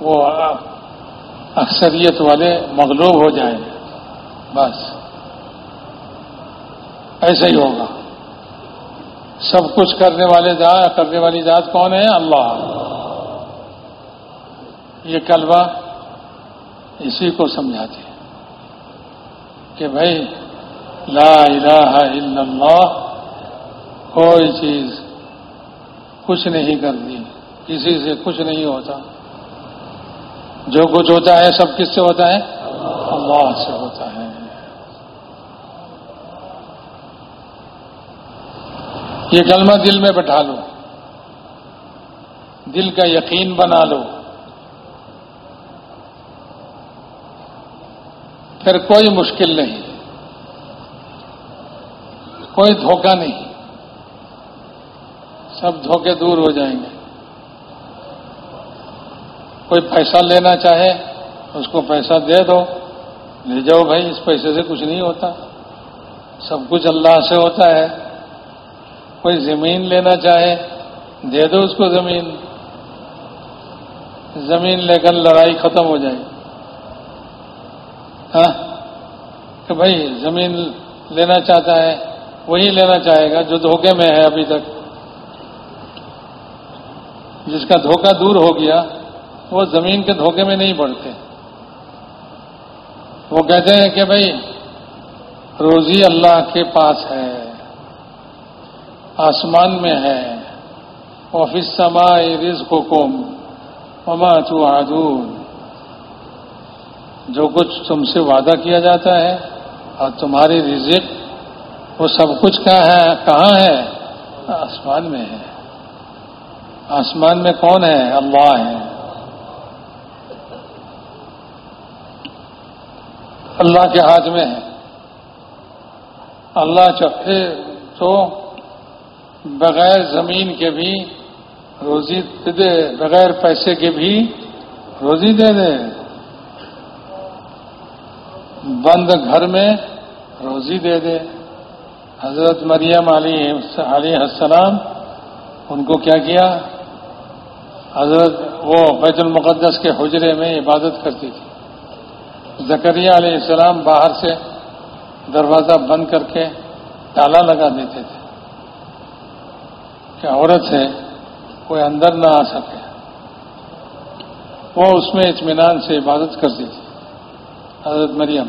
وہ اکثریت والے مغلوب ہو جائیں۔ بس، ایسا ہی ہوگا۔ سب کچھ کرنے والے ذات کرنے والی ذات کون ہے؟ اللہ۔ یہ کلبہ اسی کو سمجھاتے ہیں کہ بھائی، لا الہ الا اللہ کوئی چیز کچھ نہیں کرتی کسی سے کچھ نہیں ہوتا۔ جو کچھ ہوتا ہے، سب کس سے ہوتا ہے؟ اللہ سے ہوتا ہے۔ یہ کلمہ دل میں بٹھا لو۔ دل کا یقین بنا لو۔ پھر کوئی مشکل نہیں۔ کوئی دھوکہ نہیں۔ سب دھوکے دور ہو جائیں گے۔ کوئی پیسہ لینا چاہے، اس کو پیسہ دے دو۔ لے جاؤ بھائی، اس پیسے سے کچھ نہیں ہوتا۔ سب کچھ اللہ سے ہوتا ہے۔ کوئی زمین لینا چاہے، دے دو اس کو زمین۔ زمین لے کر لڑائی ختم ہو جائے۔ ہاں؟ کہ بھائی، زمین لینا چاہتا ہے، وہی لینا چاہے گا جو دھوکے میں ہے ابھی تک۔ جس کا دھوکہ دور ہو گیا، وہ زمین کے دھوکے میں نہیں پڑتے وہ کہتے ہیں کہ بھائی، روزی اللہ کے پاس ہے، آسمان میں ہے آفس سما رزق حکم مما چادور جو کچھ تم سے وعدہ کیا جاتا ہے اور تمہاری رزق، وہ سب کچھ کہاں ہے کہاں ہے؟ آسمان میں ہے۔ آسمان میں کون ہے؟ اللہ ہے۔ اللہ کے ہاتھ میں ہے۔ اللہ چاہے تو بغیر زمین کے بھی روزی دے بغیر پیسے کے بھی روزی دے دے۔ بند گھر میں روزی دے دے۔ حضرت مریم علی علیہ السلام، ان کو کیا کیا؟ حضرت وہ بیت المقدس کے حجرے میں عبادت کرتی تھی۔ زکریہ علیہ السلام باہر سے دروازہ بند کر کے تالا لگا دیتے تھے۔ کہ عورت ہے کوئی اندر نہ آ سکے۔ وہ اس میں اطمینان سے عبادت کرتی تھی۔ حضرت مریم۔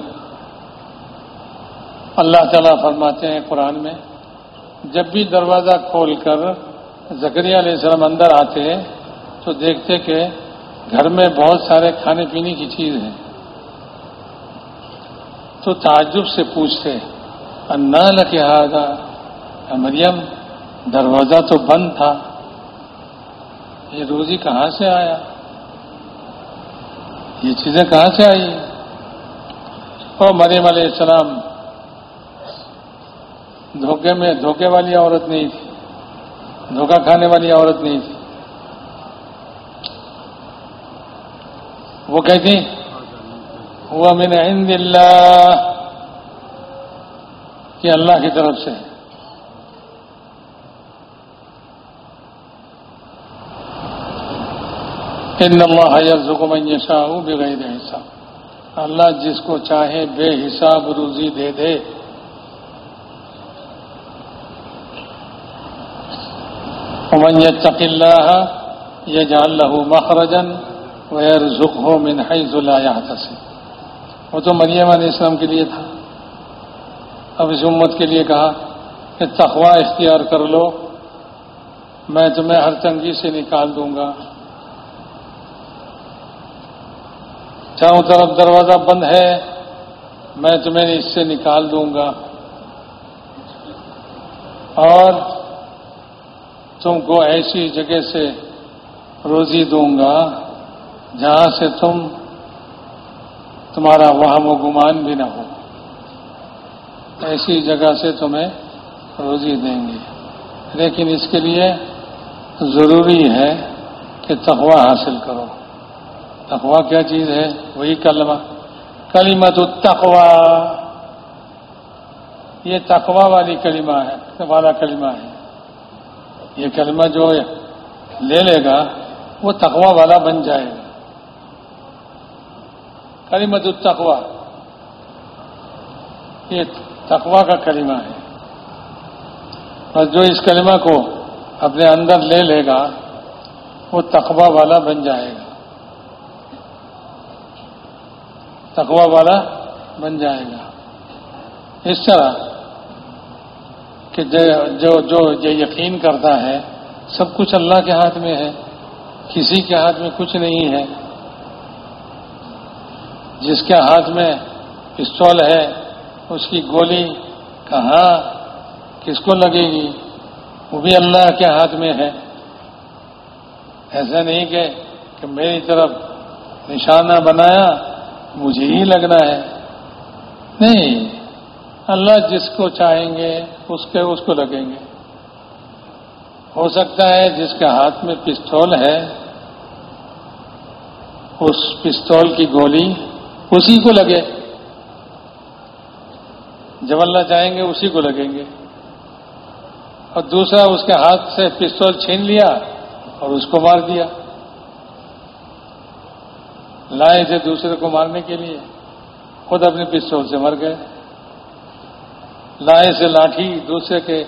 اللہ تعالیٰ فرماتے ہیں قرآن میں، جب بھی دروازہ کھول کر زکریہ علیہ السلام اندر آتے تو دیکھتے کہ گھر میں بہت سارے کھانے پینے کی چیز ہیں۔ تو تعجب سے پوچھتے، انا لکے مریم، دروازہ تو بند تھا۔ یہ روزی کہاں سے آیا؟ یہ چیزیں کہاں سے آئی؟ او مریم علیہ السلام، دھوکے میں دھوکے والی عورت نہیں تھی، دھوکہ کھانے والی عورت نہیں تھی۔ وہ کہتی وہ من عند اللہ کہ اللہ کی طرف سے۔ ان اللہ یرزق من یشاء بغیر حساب۔ اللہ جس کو چاہے بے حساب روزی دے دے۔ من يتق الله يجعل له مخرجا ويرزقه من حيث لا يحتسب۔ وہ تو مریم علیہ السلام کے لیے تھا۔ اب اس امت کے لیے کہا کہ تخوا اختیار کر لو، میں تمہیں ہر تنگی سے نکال دوں گا۔ چاروں طرف دروازہ بند ہے، میں تمہیں اس سے نکال دوں گا۔ اور تم کو ایسی جگہ سے روزی دوں گا۔ جہاں سے تم تمہارا وہم و گمان بھی نہ ہو، ایسی جگہ سے تمہیں روزی دیں گے۔ لیکن اس کے لیے ضروری ہے کہ تخوا حاصل کرو۔ تقوا کیا چیز ہے؟ وہی کلمہ۔ کلیمت التقوا یہ تقوا والی کلمہ ہے، والا کلمہ ہے۔ یہ کلمہ جو لے لے گا، وہ تقوا والا بن جائے گا۔ کلیمت التقوا یہ تقوا کا کلمہ ہے۔ اور جو اس کلمہ کو اپنے اندر لے لے گا، وہ تقوی والا بن جائے گا۔ تقوی والا بن جائے گا۔ اس طرح کہ جو جو یہ یقین کرتا ہے، سب کچھ اللہ کے ہاتھ میں ہے، کسی کے ہاتھ میں کچھ نہیں ہے۔ جس کے ہاتھ میں پستول ہے، اس کی گولی کہاں، کس کو لگے گی؟ وہ بھی اللہ کے ہاتھ میں ہے۔ ایسا نہیں کہ کہ میری طرف نشانہ بنایا، مجھے ہی لگنا ہے۔ نہیں، اللہ جس کو چاہیں گے، اس کے، اس کو لگیں گے۔ ہو سکتا ہے جس کے ہاتھ میں پستول ہے، اس پستول کی گولی اسی کو لگے۔ جب اللہ چاہیں گے، اسی کو لگیں گے۔ اور دوسرا، اس کے ہاتھ سے پستول چھین لیا اور اس کو مار دیا۔ لائے تھے دوسرے کو مارنے کے لیے۔ خود اپنے پستول سے مر گئے۔ لائے سے لاٹھی دوسرے کے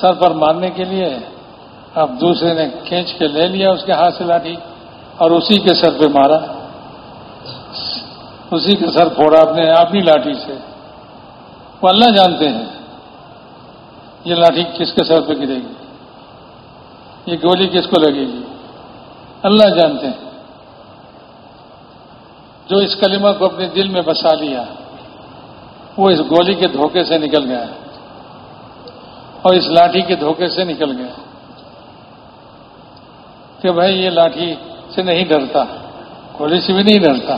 سر پر مارنے کے لیے۔ اب دوسرے نے کھینچ کے لے لیا اس کے ہاتھ سے لاٹھی اور اسی کے سر پہ مارا۔ اسی کا سر پھوڑا اپنے اپنی لاٹھی سے۔ وہ اللہ جانتے ہیں۔ یہ لاٹھی کس کے سر پہ گرے گی؟ یہ گولی کس کو لگے گی؟ اللہ جانتے ہیں۔ جو اس کلمہ کو اپنے دل میں بسا لیا، وہ اس گولی کے دھوکے سے نکل گیا۔ اور اس لاٹھی کے دھوکے سے نکل گیا۔ کہ بھائی، یہ لاٹھی سے نہیں ڈرتا گولی سے بھی نہیں ڈرتا۔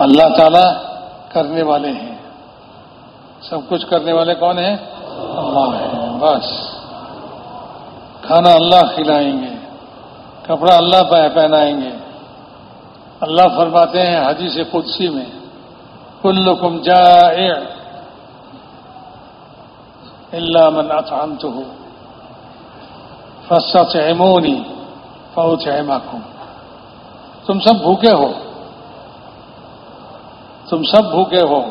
اللہ تعالی کرنے والے ہیں۔ سب کچھ کرنے والے کون ہیں؟ اللہ ہیں۔ بس۔ کھانا اللہ کھلائیں گے۔ کپڑا اللہ پہنائیں گے۔ اللہ فرماتے ہیں حدیث قدسی میں کل کم جا اللہ من اطعمت ہو فسا چہمونی فو چہما تم سب بھوکے ہو۔ تم سب بھوکے ہو۔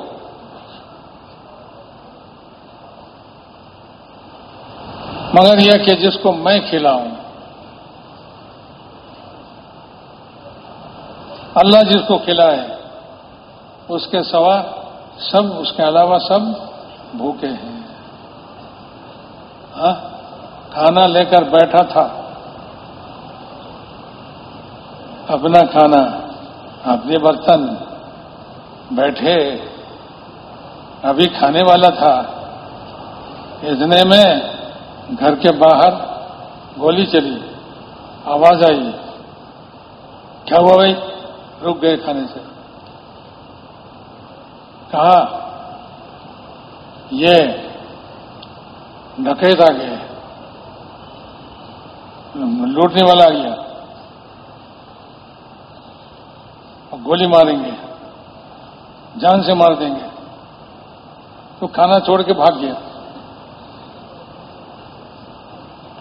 مگر یہ کہ جس کو میں کھلاؤں۔ اللہ جس کو کھلائے، اس کے سوا سب، اس کے علاوہ سب بھوکے ہیں۔ ہاں کھانا لے کر بیٹھا تھا۔ اپنا کھانا اپنے برتن بیٹھے، ابھی کھانے والا تھا۔ اتنے میں گھر کے باہر گولی چلی، آواز آئی۔ کیا ہوا بھائی؟ رک گئے کھانے سے۔ کہا، یہ ڈکیت آ گئے لوٹنے والا آ گیا۔ گولی ماریں گے۔ جان سے مار دیں گے۔ تو کھانا چھوڑ کے بھاگ گیا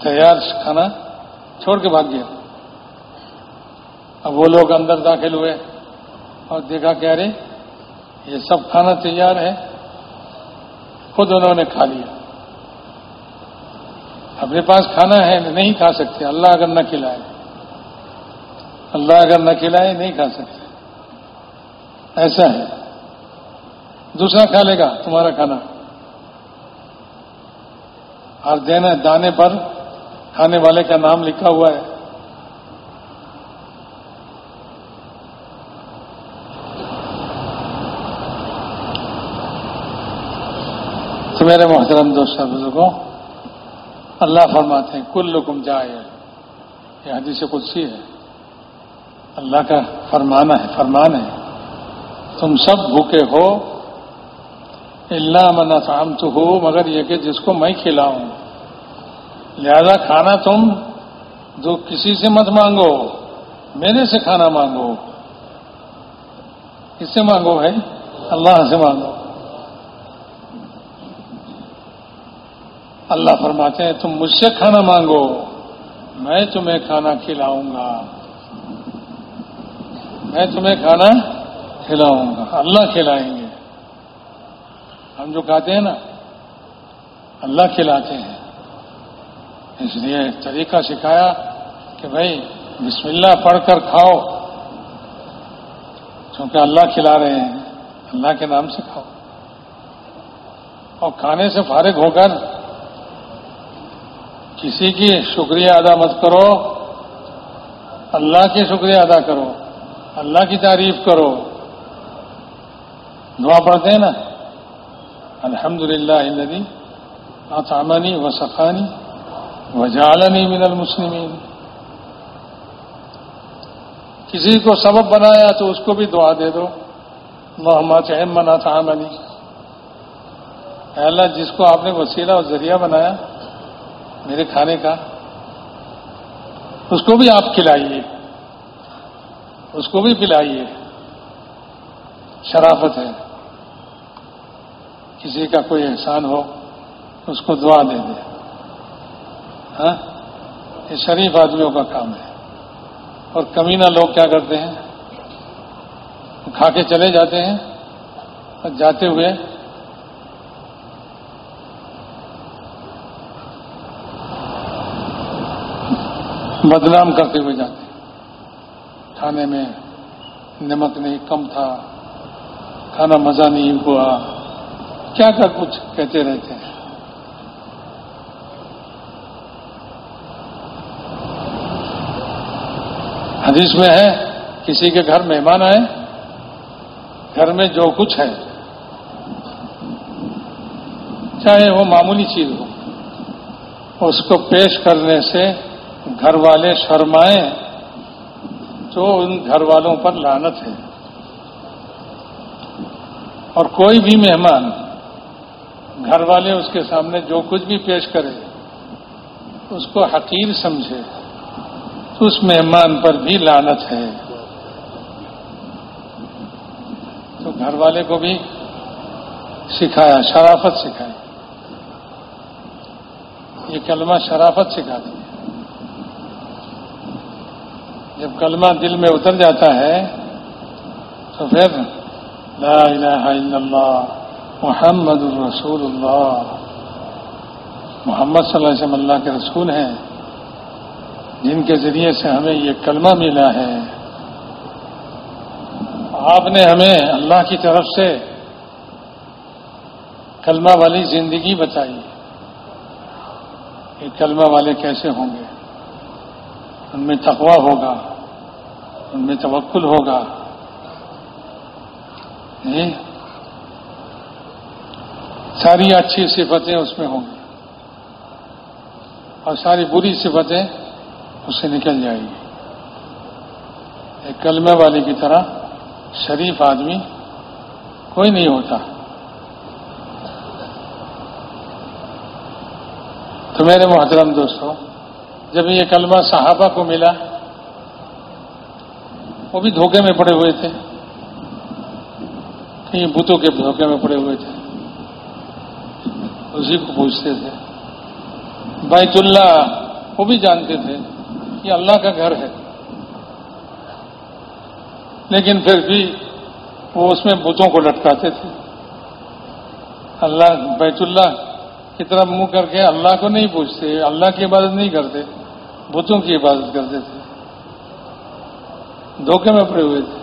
تیار کھانا چھوڑ کے بھاگ گیا اب وہ لوگ اندر داخل ہوئے اور دیکھا کیا رے یہ سب کھانا تیار ہے۔ خود انہوں نے کھا لیا۔ اپنے پاس کھانا ہے، نہیں کھا سکتے۔ اللہ اگر نہ کھلائے۔ اللہ اگر نہ کھلائے، نہیں کھا سکتے۔ ایسا ہے۔ دوسرا کھا لے گا تمہارا کھانا۔ اور دینا دانے پر کھانے والے کا نام لکھا ہوا ہے۔ تو میرے محترم دوست بزرگوں، اللہ فرماتے ہیں کل لکم جائے یہ حدیث قدسی ہے۔ اللہ کا فرمانا ہے، فرمان ہے۔ تم سب بھوکے ہو اللہ من شام تو ہو مگر یہ کہ جس کو میں کھلاؤں۔ لہذا کھانا تم جو کسی سے مت مانگو، میرے سے کھانا مانگو۔ کس سے مانگو بھائی؟ اللہ سے مانگو۔ اللہ فرماتے ہیں، تم مجھ سے کھانا مانگو، میں تمہیں کھانا کھلاؤں گا۔ میں تمہیں کھانا کھلاؤں گا۔ اللہ کھلائیں گے۔ ہم جو کہتے ہیں نا، اللہ کھلاتے ہیں۔ اس لیے طریقہ سکھایا کہ بھائی، بسم اللہ پڑھ کر کھاؤ۔ کیونکہ اللہ کھلا رہے ہیں۔ اللہ کے نام سے کھاؤ۔ اور کھانے سے فارغ ہو کر کسی کی شکریہ ادا مت کرو۔ اللہ کی شکریہ ادا کرو۔ اللہ کی تعریف کرو۔ دعا پڑھتے ہیں نا؟ الحمد للہ ندی آسامانی و سخانی و جالنی من المسلمین۔ کسی کو سبب بنایا تو اس کو بھی دعا دے دو۔ محمد منا تعمنی اللہ، جس کو آپ نے وسیلہ اور ذریعہ بنایا میرے کھانے کا، اس کو بھی آپ کھلائیے۔ اس کو بھی پلائیے۔ شرافت ہے۔ کسی کا کوئی احسان ہو، اس کو دعا دے دے۔ ہاں؟ یہ شریف آدمیوں کا کام ہے۔ اور کمینہ لوگ کیا کرتے ہیں؟ کھا کے چلے جاتے ہیں اور جاتے ہوئے بدنام کرتے ہوئے جاتے کھانے میں نمک نہیں، کم تھا، کھانا مزہ نہیں ہوا۔ کیا کر کچھ کہتے رہتے ہیں؟ حدیث میں ہے، کسی کے گھر مہمان آئے، گھر میں جو کچھ ہے، چاہے وہ معمولی چیز ہو، اس کو پیش کرنے سے گھر والے شرمائیں تو ان گھر والوں پر لانت ہے۔ اور کوئی بھی مہمان گھر والے اس کے سامنے جو کچھ بھی پیش کرے، اس کو حقیر سمجھے۔ تو اس مہمان پر بھی لانت ہے۔ تو گھر والے کو بھی سکھایا، شرافت سکھائی۔ یہ کلمہ شرافت سکھاتی ہے جب کلمہ دل میں اتر جاتا ہے، تو پھر لا الہ الا اللہ محمد الرسول اللہ۔ محمد صلی اللہ علیہ وسلم اللہ کے رسول ہیں۔ جن کے ذریعے سے ہمیں یہ کلمہ ملا ہے۔ آپ نے ہمیں اللہ کی طرف سے کلمہ والی زندگی بتائی۔ کہ کلمہ والے کیسے ہوں گے؟ ان میں تقوا ہوگا۔ ان میں توکل ہوگا۔ ساری اچھی صفتیں اس میں ہوں گی۔ اور ساری بری صفتیں اس سے نکل جائے گی۔ ایک کلمے والے کی طرح شریف آدمی کوئی نہیں ہوتا۔ تو میرے محترم دوستوں جب یہ کلمہ صحابہ کو ملا، وہ بھی دھوکے میں پڑے ہوئے تھے۔ کہیں بتوں کے دھوکے میں پڑے ہوئے تھے۔ اسی کو پوچھتے تھے۔ بیت اللہ، وہ بھی جانتے تھے یہ اللہ کا گھر ہے۔ لیکن پھر بھی وہ اس میں بتوں کو لٹکاتے تھے۔ اللہ، بیت اللہ کی طرف منہ کر کے اللہ کو نہیں پوچھتے، اللہ کی عبادت نہیں کرتے، بتوں کی عبادت کرتے تھے۔ دھوکے میں پڑے ہوئے تھے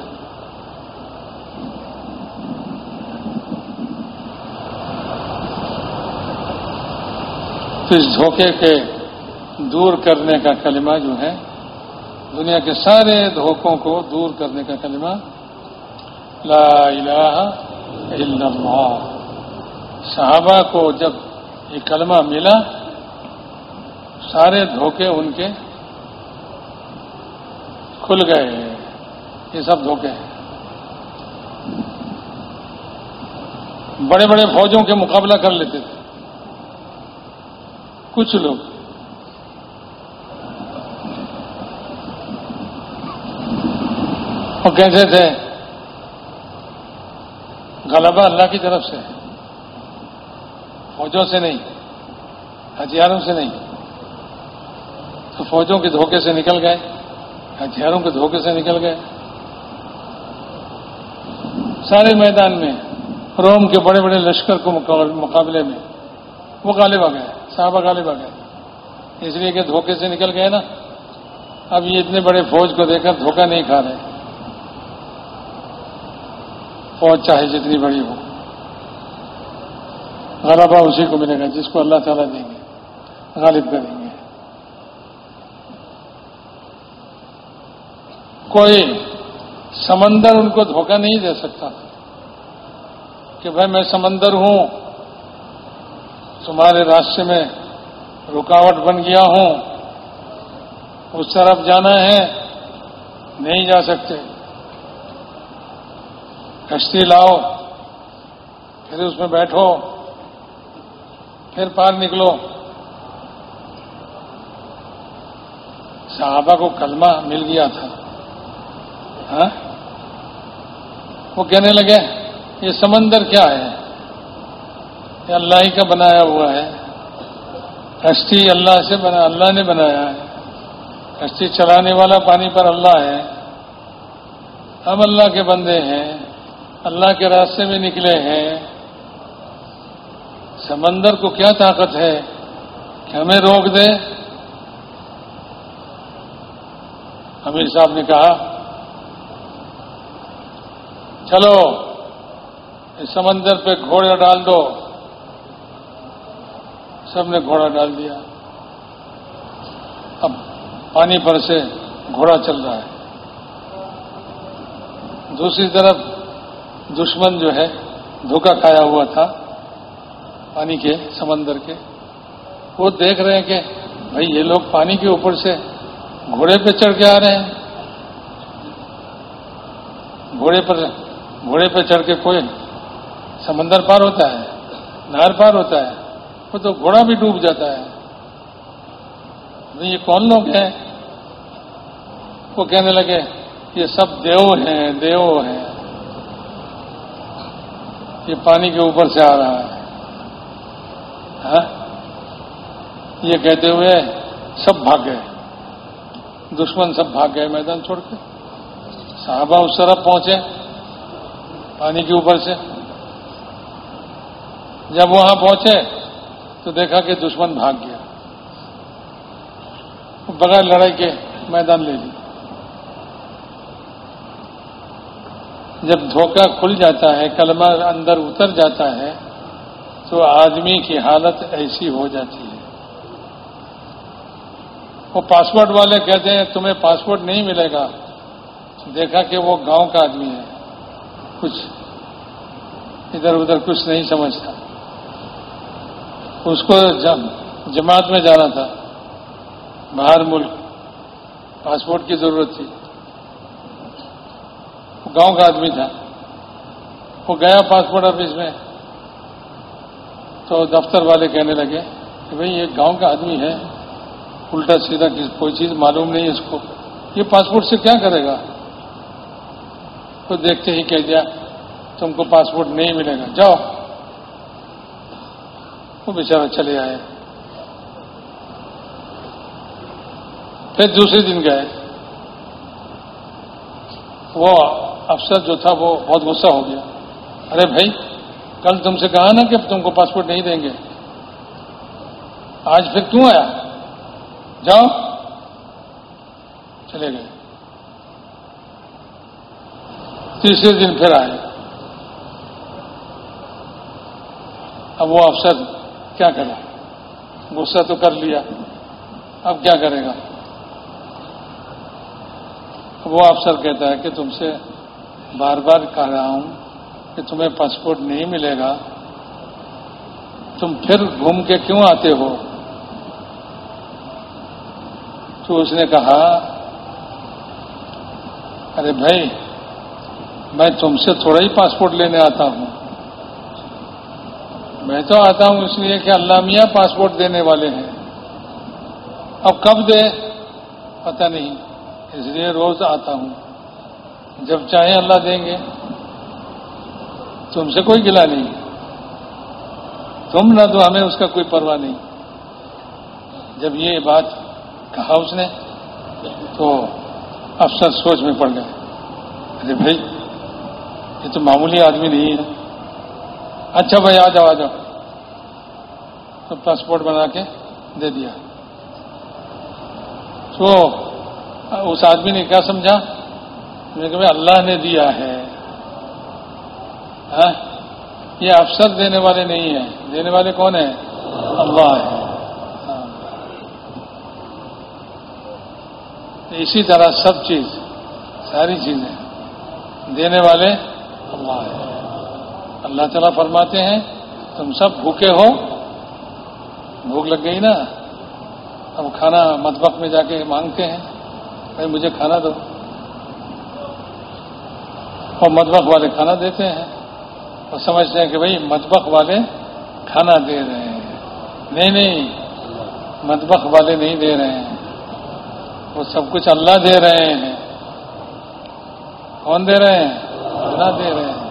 تو اس دھوکے کے دور کرنے کا کلمہ جو ہے، دنیا کے سارے دھوکوں کو دور کرنے کا کلمہ لا الہ الا اللہ۔ صحابہ کو جب یہ کلمہ ملا، سارے دھوکے ان کے کھل گئے۔ یہ سب دھوکے ہیں۔ بڑے بڑے فوجوں کے مقابلہ کر لیتے تھے۔ کچھ لوگ۔ اور کیسے تھے غلبہ اللہ کی طرف سے۔ فوجوں سے نہیں، ہتھیاروں سے نہیں۔ تو فوجوں کے دھوکے سے نکل گئے، ہتھیاروں کے دھوکے سے نکل گئے۔ سارے میدان میں روم کے بڑے بڑے لشکر کو مقابلے میں وہ غالب آ گئے۔ صحابہ غالب آ گئے اس لیے کہ دھوکے سے نکل گئے نا۔ اب یہ اتنے بڑے فوج کو دیکھ کر دھوکہ نہیں کھا رہے فوج چاہے جتنی بڑی ہو۔ غلبہ اسی کو ملے گا جس کو اللہ تعالیٰ دیں گے۔ غالب کریں گے۔ کوئی سمندر ان کو دھوکہ نہیں دے سکتا کہ بھائی میں سمندر ہوں۔ تمہارے راستے میں رکاوٹ بن گیا ہوں، اس طرف جانا ہے، نہیں جا سکتے۔ کشتی لاؤ، پھر اس میں بیٹھو، پھر پار نکلو۔ صحابہ کو کلمہ مل گیا تھا۔ ہاں؟ وہ کہنے لگے، یہ سمندر کیا ہے؟ یہ اللہ ہی کا بنایا ہوا ہے۔ کشتی اللہ سے بنا، اللہ نے بنایا ہے۔ کشتی چلانے والا پانی پر اللہ ہے۔ ہم اللہ کے بندے ہیں، اللہ کے راستے میں نکلے ہیں۔ سمندر کو کیا طاقت ہے کہ ہمیں روک دے؟ امیر صاحب نے کہا، چلو، اس سمندر پہ گھوڑا ڈال دو۔ سب نے گھوڑا ڈال دیا۔ اب پانی پر سے گھوڑا چل رہا ہے۔ دوسری طرف دشمن جو ہے، دھوکا کھایا ہوا تھا پانی کے سمندر کے۔ وہ دیکھ رہے ہیں کہ بھائی یہ لوگ پانی کے اوپر سے گھوڑے پہ چڑھ کے آ رہے ہیں۔ گھوڑے پر، گھوڑے پہ چڑھ کے کوئی سمندر پار ہوتا ہے، نہر پار ہوتا ہے۔ وہ تو گھوڑا بھی ڈوب جاتا ہے۔ یہ کون لوگ ہیں؟ وہ کہنے لگے، یہ سب دیو ہیں دیو ہیں۔ یہ پانی کے اوپر سے آ رہا ہے۔ ہاں؟ یہ کہتے ہوئے سب بھاگ گئے دشمن سب بھاگ گئے میدان چھوڑ کے۔ صحابہ اس طرف پہنچے پانی کے اوپر سے۔ جب وہاں پہنچے تو دیکھا کہ دشمن بھاگ گیا۔ بغیر لڑائی کے میدان لے لی۔ جب دھوکہ کھل جاتا ہے، کلمہ اندر اتر جاتا ہے، تو آدمی کی حالت ایسی ہو جاتی ہے۔ وہ پاسپورٹ والے کہتے ہیں، تمہیں پاسپورٹ نہیں ملے گا۔ دیکھا کہ وہ گاؤں کا آدمی ہے۔ کچھ ادھر ادھر کچھ نہیں سمجھتا۔ اس کو جماعت میں جانا تھا۔ باہر ملک۔ پاسپورٹ کی ضرورت تھی۔ گاؤں کا آدمی تھا۔ وہ گیا پاسپورٹ آفس میں۔ تو دفتر والے کہنے لگے کہ بھئی یہ گاؤں کا آدمی ہے۔ الٹا سیدھا کوئی چیز معلوم نہیں ہے اس کو۔ یہ پاسپورٹ سے کیا کرے گا؟ تو دیکھتے ہی کہہ دیا، تم کو پاسپورٹ نہیں ملے گا۔ جاؤ۔ وہ بیچارہ چلے آئے۔ پھر دوسرے دن گئے۔ وہ افسر جو تھا وہ بہت غصہ ہو گیا۔ ارے بھائی، کل تم سے کہا نا کہ تم کو پاسپورٹ نہیں دیں گے۔ آج پھر کیوں آیا؟ جاؤ۔ چلے گئے۔ تیسرے دن پھر آئے۔ اب وہ افسر کیا کرے؟ غصہ تو کر لیا۔ اب کیا کرے گا؟ وہ افسر کہتا ہے کہ تم سے بار بار کہہ رہا ہوں کہ تمہیں پاسپورٹ نہیں ملے گا۔ تم پھر گھوم کے کیوں آتے ہو؟ تو اس نے کہا، ارے بھائی، میں تم سے تھوڑا ہی پاسپورٹ لینے آتا ہوں۔ میں تو آتا ہوں اس لیے کہ اللہ میاں پاسپورٹ دینے والے ہیں۔ اب کب دے؟ پتہ نہیں۔ اس لیے روز آتا ہوں۔ جب چاہیں اللہ دیں گے۔ تم سے کوئی گلا نہیں۔ تم نہ تو ہمیں اس کا کوئی پرواہ نہیں۔ جب یہ بات کہا اس نے، تو افسر سوچ میں پڑ گئے۔ ارے بھائی، یہ تو معمولی آدمی نہیں ہے۔ اچھا بھائی، آ جاؤ آ جاؤ۔ تو پاسپورٹ بنا کے دے دیا۔ تو اس آدمی نے کیا سمجھا؟ میں کہ اللہ نے دیا ہے۔ ہاں؟ یہ افسر دینے والے نہیں ہیں۔ دینے والے کون ہیں؟ اللہ ہے ہاں۔ اسی طرح سب چیز، ساری چیزیں۔ دینے والے اللہ ہے اللہ تعالیٰ فرماتے ہیں، تم سب بھوکے ہو۔ بھوک لگ گئی نا۔ اب کھانا مطبخ میں جا کے مانگتے ہیں۔ بھائی مجھے کھانا دو۔ اور مطبخ والے کھانا دیتے ہیں۔ اور سمجھتے ہیں کہ بھائی مطبخ والے کھانا دے رہے ہیں۔ نہیں نہیں۔ مطبخ والے نہیں دے رہے ہیں۔ وہ سب کچھ اللہ دے رہے ہیں۔ کون دے رہے ہیں؟ اللہ دے رہے ہیں۔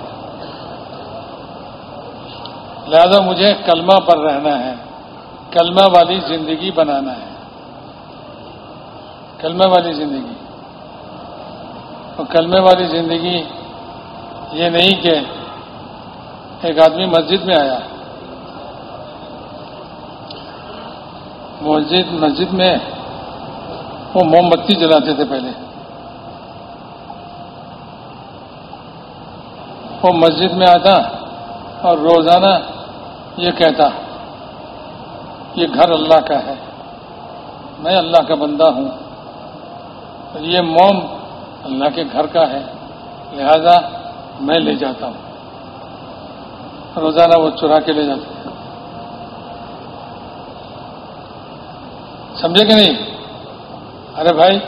لہذا مجھے کلمہ پر رہنا ہے۔ کلمہ والی زندگی بنانا ہے۔ کلمہ والی زندگی۔ اور کلمے والی زندگی یہ نہیں کہ ایک آدمی مسجد میں آیا۔ مسجد مسجد میں وہ موم بتی جلاتے تھے پہلے۔ وہ مسجد میں آتا اور روزانہ یہ کہتا، یہ گھر اللہ کا ہے، میں اللہ کا بندہ ہوں۔ یہ موم اللہ کے گھر کا ہے، لہذا میں لے جاتا ہوں۔ روزانہ وہ چرا کے لے جاتے ہیں سمجھے کہ نہیں؟ ارے بھائی،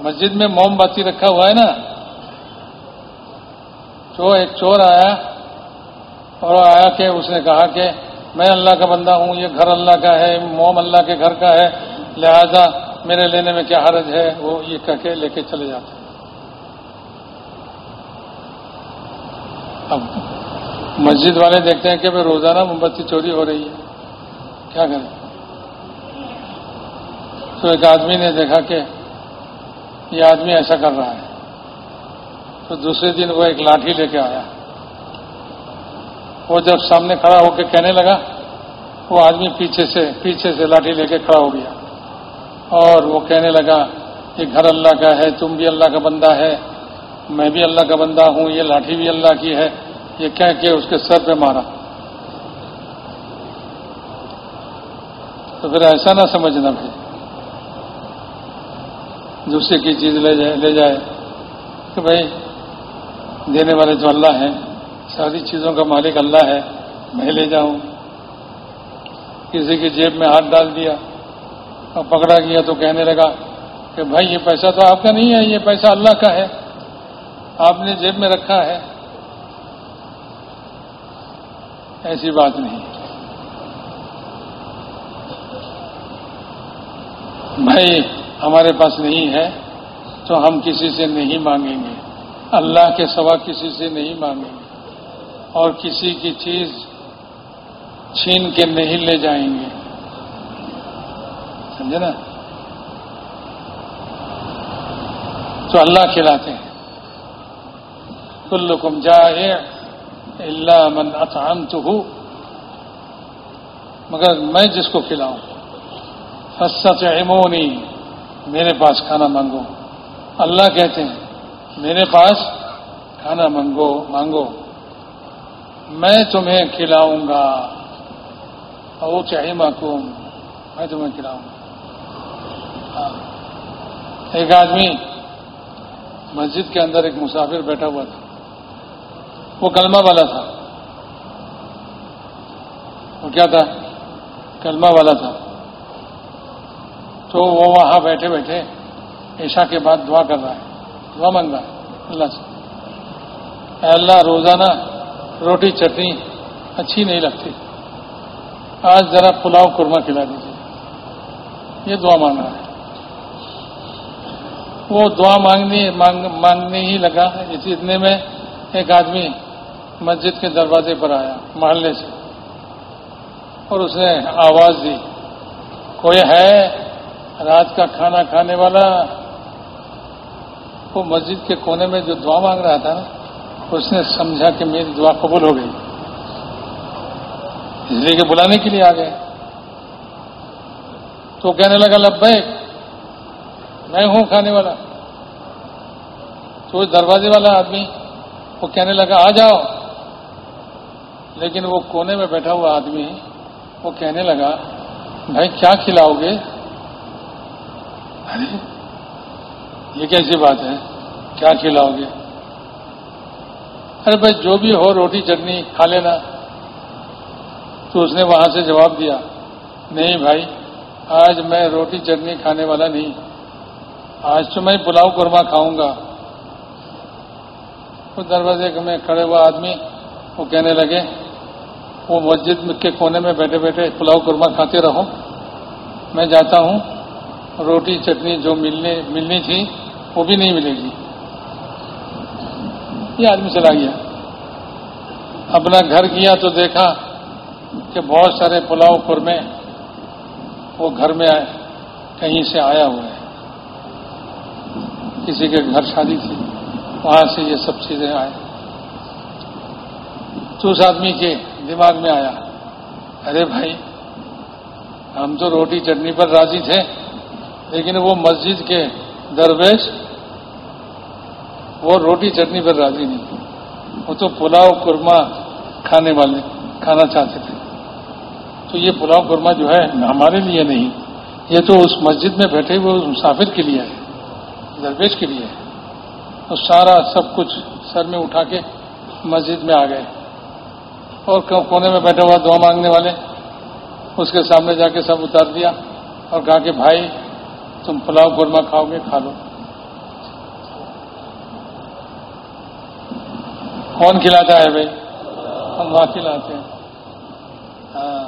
مسجد میں موم باتی رکھا ہوا ہے نا۔ تو ایک چور آیا اور آیا کہ اس نے کہا کہ میں اللہ کا بندہ ہوں، یہ گھر اللہ کا ہے، موم اللہ کے گھر کا ہے، لہذا میرے لینے میں کیا حرج ہے؟ وہ یہ کہہ کے لے کے چلے جاتے ہیں۔ اب مسجد والے دیکھتے ہیں کہ بھائی روزانہ موم بتی چوری ہو رہی ہے۔ کیا کریں؟ تو ایک آدمی نے دیکھا کہ یہ آدمی ایسا کر رہا ہے۔ تو دوسرے دن وہ ایک لاٹھی لے کے آیا۔ وہ جب سامنے کھڑا ہو کے کہنے لگا، وہ آدمی پیچھے سے پیچھے سے لاٹھی لے کے کھڑا ہو گیا۔ اور وہ کہنے لگا کہ گھر اللہ کا ہے، تم بھی اللہ کا بندہ ہے، میں بھی اللہ کا بندہ ہوں، یہ لاٹھی بھی اللہ کی ہے، یہ کہہ کے اس کے سر پہ مارا۔ تو پھر ایسا نہ سمجھنا پھر۔ دوسرے کی چیز لے جائے لے جائے کہ بھائی، دینے والے جو اللہ ہیں ساری چیزوں کا مالک اللہ ہے، میں لے جاؤں۔ کسی کی جیب میں ہاتھ ڈال دیا، اور پکڑا گیا تو کہنے لگا کہ بھائی، یہ پیسہ تو آپ کا نہیں ہے، یہ پیسہ اللہ کا ہے۔ آپ نے جیب میں رکھا ہے۔ ایسی بات نہیں۔ بھائی، ہمارے پاس نہیں ہے تو ہم کسی سے نہیں مانگیں گے۔ اللہ کے سوا کسی سے نہیں مانگیں گے۔ اور کسی کی چیز چھین کے نہیں لے جائیں گے۔ سمجھے نا؟ تو اللہ کھلاتے ہیں۔ کل کم جائے اللہ من اطعام تو ہوں مگر میں جس کو کھلاؤں۔ فسط عمونی میرے پاس کھانا مانگو۔ اللہ کہتے ہیں، میرے پاس کھانا مانگو مانگو۔ میں تمہیں کھلاؤں گا۔ وہ چاہیے معقوم میں تمہیں کھلاؤں گا۔ ایک آدمی مسجد کے اندر ایک مسافر بیٹھا ہوا تھا۔ وہ کلمہ والا تھا۔ وہ کیا تھا؟ کلمہ والا تھا۔ تو وہ وہاں بیٹھے بیٹھے عشاء کے بعد دعا کر رہا ہے۔ دعا مانگ رہا ہے۔ اللہ سے۔ اے اللہ، روزانہ روٹی چٹنی اچھی نہیں لگتی۔ آج ذرا پلاؤ قورمہ کھلا دیجیے یہ دعا مانگ رہا ہے۔ وہ دعا مانگنی مانگنے ہی لگا۔ اتنے میں ایک آدمی مسجد کے دروازے پر آیا، محلے سے۔ اور اس نے آواز دی، کوئی ہے رات کا کھانا کھانے والا؟ وہ مسجد کے کونے میں جو دعا مانگ رہا تھا نا اس نے سمجھا کہ میری دعا قبول ہو گئی۔ اس لیے کہ بلانے کے لیے آ گئے۔ تو کہنے لگا، لبیک، میں ہوں کھانے والا۔ تو دروازے والا آدمی وہ کہنے لگا، آ جاؤ۔ لیکن وہ کونے میں بیٹھا ہوا آدمی وہ کہنے لگا، بھائی، کیا کھلاؤ گے؟ ارے، یہ کیسی بات ہے؟ کیا کھلاؤ گے؟ ارے بھائی، جو بھی ہو، روٹی، چٹنی، کھا لینا۔ تو اس نے وہاں سے جواب دیا، نہیں بھائی، آج میں روٹی، چٹنی کھانے والا نہیں۔ آج تو میں پلاؤ، قورمہ کھاؤں گا۔ اس دروازے میں کھڑے ہوا آدمی، وہ کہنے لگے، وہ مسجد کے کونے میں بیٹھے بیٹھے پلاؤ، قورمہ کھاتے رہو۔ میں جاتا ہوں، روٹی، چٹنی جو ملنے، ملنی تھی، وہ بھی نہیں ملے گی۔ یہ آدمی چلا گیا اپنا گھر کیا تو دیکھا کہ بہت سارے پلاؤ قورمے وہ گھر میں آئے، کہیں سے آیا ہوا ہے۔ کسی کے گھر شادی تھی، وہاں سے یہ سب چیزیں آئے۔ تو اس آدمی کے دماغ میں آیا، ارے بھائی، ہم تو روٹی چٹنی پر راضی تھے، لیکن وہ مسجد کے درویش وہ روٹی چٹنی پر راضی نہیں وہ تو پلاؤ، قورمہ کھانے والے، کھانا چاہتے تھے۔ تو یہ پلاؤ، قورمہ جو ہے، ہمارے لیے نہیں۔ یہ تو اس مسجد میں بیٹھے ہوئے مسافر کے لیے ہے، درویش کے لیے ہے۔ تو سارا سب کچھ سر میں اٹھا کے مسجد میں آ گئے۔ اور کونے میں بیٹھا ہوا دعا مانگنے والے، اس کے سامنے جا کے سب اتار دیا اور کہا کہ، بھائی، تم پلاؤ، قورمہ کھاؤ گے، کھا لو۔ کون کھلاتا ہے بھائی؟ ہم کھلاتے ہیں۔ ہاں۔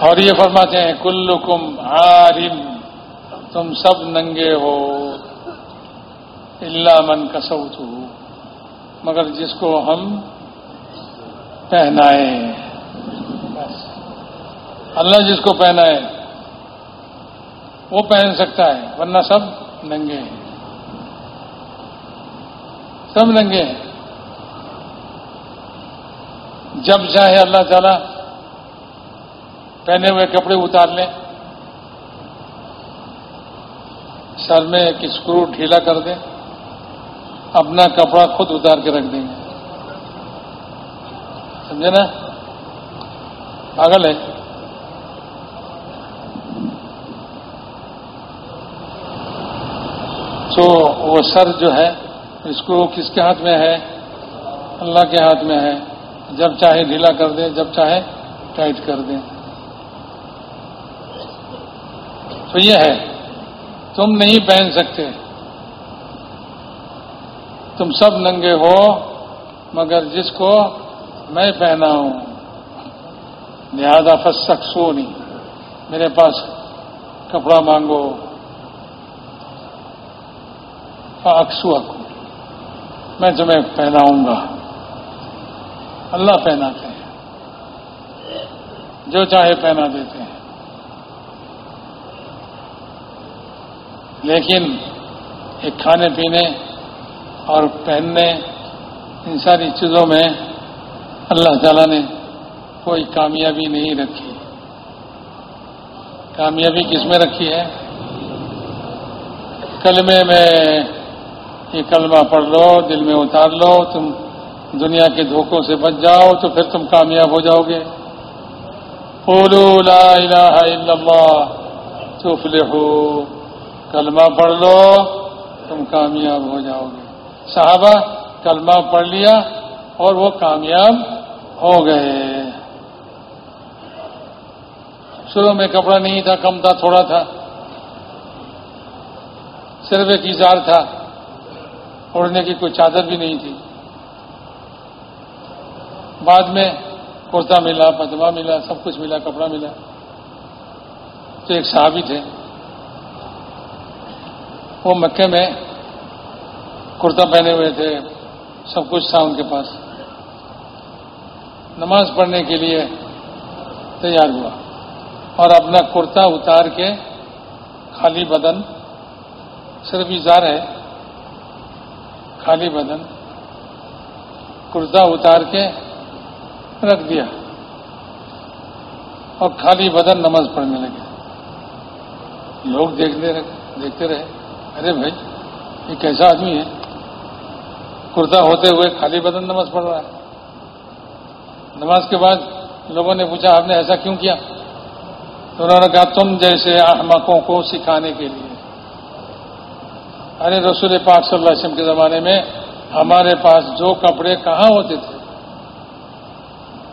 اور یہ فرماتے ہیں، کلکم عارم، تم سب ننگے ہو اللہ من کسوت مگر جس کو ہم پہنائے۔ اللہ جس کو پہنائے، وہ پہن سکتا ہے، ورنہ سب ننگے ہیں۔ سب ننگے ہیں جب چاہے اللہ تعالی پہنے ہوئے کپڑے اتار لیں۔ سر میں ایک اسکرو ڈھیلا کر دیں۔ اپنا کپڑا خود اتار کے رکھ دیں گے۔ سمجھے نا؟ پاگل ہے۔ تو وہ سر جو ہے اس کو کس کے ہاتھ میں ہے؟ اللہ کے ہاتھ میں ہے۔ جب چاہے ڈھیلا کر دیں، جب چاہے ٹائٹ کر دیں۔ تو یہ ہے، تم نہیں پہن سکتے۔ تم سب ننگے ہو، مگر جس کو میں پہنا ہوں۔ لہذا فسک سو نہیں میرے پاس کپڑا مانگو۔ اکسو اکو میں تمہیں پہناؤں گا۔ اللہ پہناتے ہیں۔ جو چاہے پہنا دیتے ہیں۔ لیکن ایک کھانے پینے اور پہننے ان ساری چیزوں میں اللہ تعالی نے کوئی کامیابی نہیں رکھی۔ کامیابی کس میں رکھی ہے؟ کلمے میں یہ کلمہ پڑھ لو، دل میں اتار لو، تم دنیا کے دھوکوں سے بچ جاؤ تو پھر تم کامیاب ہو جاؤ گے۔ لا الہ الا اللہ تفلحو۔ کلمہ پڑھ لو، تم کامیاب ہو جاؤ گے۔ صحابہ، کلمہ پڑھ لیا اور وہ کامیاب ہو گئے۔ شروع میں کپڑا نہیں تھا، کم تھا، تھوڑا تھا۔ صرف ایک اظہار تھا۔ اڑنے کی کوئی چادر بھی نہیں تھی۔ بعد میں کرتا ملا پجما ملا، سب کچھ ملا، کپڑا ملا۔ تو ایک صحابی تھے۔ وہ مکے میں کرتا پہنے ہوئے تھے، سب کچھ تھا ان کے پاس۔ نماز پڑھنے کے لیے تیار ہوا۔ اور اپنا کرتا اتار کے خالی بدن صرف اظہار ہے۔ خالی بدن کرتا اتار کے رکھ دیا اور خالی بدن نماز پڑھنے لگے۔ لوگ دیکھتے رہے دیکھتے رہے، ارے بھائی، یہ کیسا آدمی ہے؟ کرتا ہوتے ہوئے خالی بدن نماز پڑھ رہا ہے۔ نماز کے بعد لوگوں نے پوچھا، آپ نے ایسا کیوں کیا؟ تو انہوں نے کہا، تم جیسے احمقوں کو سکھانے کے لیے۔ ارے رسول پاک صلی اللہ علیہ وسلم کے زمانے میں ہمارے پاس جو کپڑے کہاں ہوتے تھے؟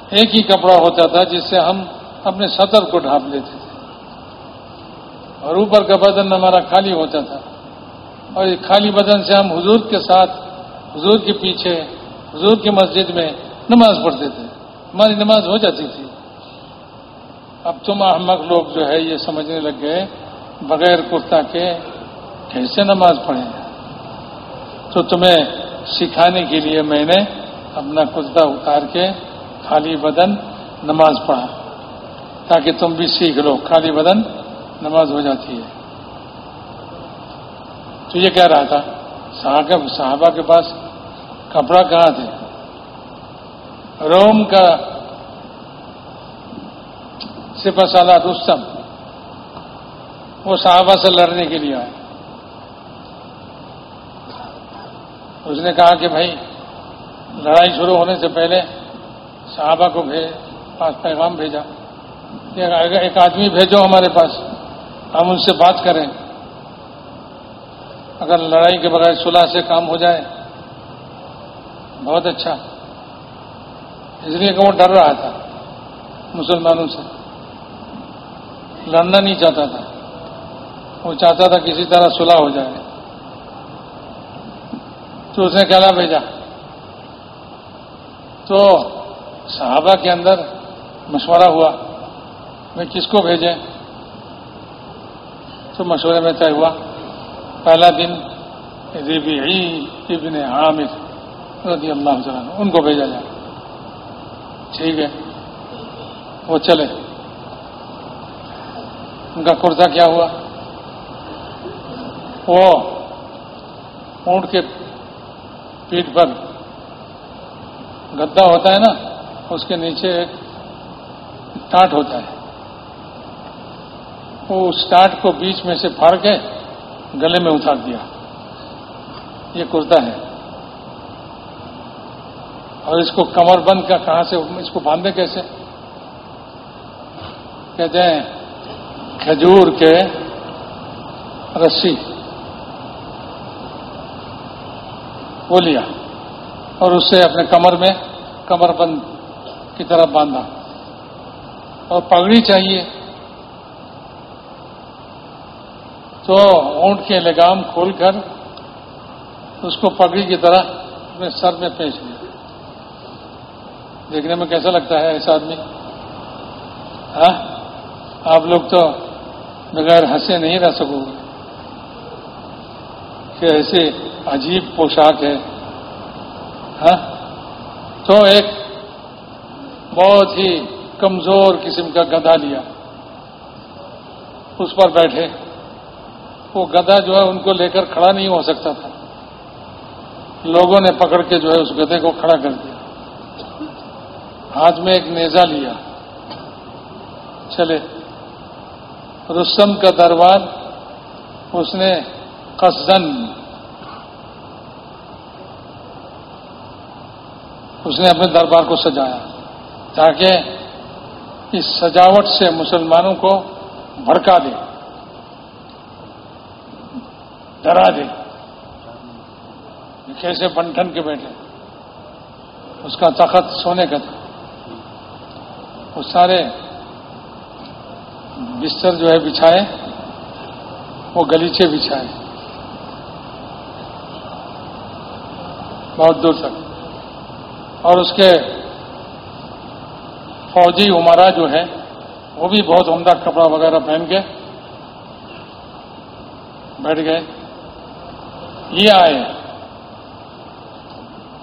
ایک ہی کپڑا ہوتا تھا جس سے ہم اپنے سطر کو ڈھانپ لیتے تھے۔ اور اوپر کا بدن ہمارا خالی ہوتا تھا۔ اور اس خالی بدن سے ہم حضور کے ساتھ، حضور کے پیچھے، حضور کی مسجد میں نماز پڑھتے تھے۔ ہماری نماز ہو جاتی تھی۔ اب تم احمد لوگ جو ہے یہ سمجھنے لگ گئے، بغیر کرتا کے کیسے نماز پڑھیں۔ تو تمہیں سکھانے کے لیے میں نے اپنا کرتا اتار کے خالی بدن نماز پڑھا۔ تاکہ تم بھی سیکھ لو، خالی بدن نماز ہو جاتی ہے۔ تو یہ کہہ رہا تھا، صحابہ کے پاس کپڑا کہاں تھے؟ روم کا سپہ سالہ رستم، وہ صحابہ سے لڑنے کے لیے آئے۔ اس نے کہا کہ بھائی، لڑائی شروع ہونے سے پہلے صحابہ کو پاس پیغام بھیجا۔ کہ ایک آدمی بھیجو ہمارے پاس، ہم ان سے بات کریں۔ اگر لڑائی کے بغیر صلح سے کام ہو جائے، بہت اچھا۔ اس لیے کہ وہ ڈر رہا تھا مسلمانوں سے۔ لڑنا نہیں چاہتا تھا۔ وہ چاہتا تھا کسی طرح صلح ہو جائے۔ تو اس نے کہنا بھیجا؟ تو صحابہ کے اندر مشورہ ہوا، میں کس کو بھیجیں تو مشورے میں طے ہوا، پہلا دن ربیعی ابن عامر رضی اللہ عنہ، ان کو بھیجا جائے۔ ٹھیک ہے، وہ چلے۔ ان کا کرتا کیا ہوا؟ وہ اونٹ کے پیٹ پر گدا ہوتا ہے نا، اس کے نیچے ایک ٹاٹ ہوتا ہے۔ وہ اس ٹاٹ کو بیچ میں سے پھاڑ کے گلے میں اتار دیا۔ یہ کرتا ہے۔ اور اس کو کمر بند کا کہاں سے، اس کو باندھے کیسے؟ کہتے ہیں کھجور کے رسی۔ وہ لیا اور اس سے اپنے کمر میں کمر بند کی طرف باندھا اور پگڑی چاہیے تو اونٹ کے لگام کھول کر اس کو پگڑی کی طرح اپنے سر میں پیش لیا۔ دیکھنے میں کیسا لگتا ہے ایسا آدمی؟ ہاں؟ آپ لوگ تو بغیر ہنسے نہیں رہ سکو گے۔ کہ ایسے عجیب پوشاک ہے ہاں؟ تو ایک بہت ہی کمزور قسم کا گدا لیا۔ اس پر بیٹھے۔ وہ گدا جو ہے ان کو لے کر کھڑا نہیں ہو سکتا تھا۔ لوگوں نے پکڑ کے جو ہے اس گدے کو کھڑا کر دیا۔ ہاتھ میں ایک نیزا لیا۔ چلے۔ رسم کا دربار اس نے قصدن اس نے اپنے دربار کو سجایا تاکہ اس سجاوٹ سے مسلمانوں کو بھڑکا دے، ڈرا دے۔ کیسے بنٹن کے بیٹھے؟ اس کا تخت سونے کا تھا۔ وہ سارے بستر جو ہے بچھائے، وہ گلیچے بچھائے۔ بہت دور تک۔ اور اس کے فوجی عمرہ جو ہے وہ بھی بہت عمدہ کپڑا وغیرہ پہن کے بیٹھ گئے۔ یہ آئے۔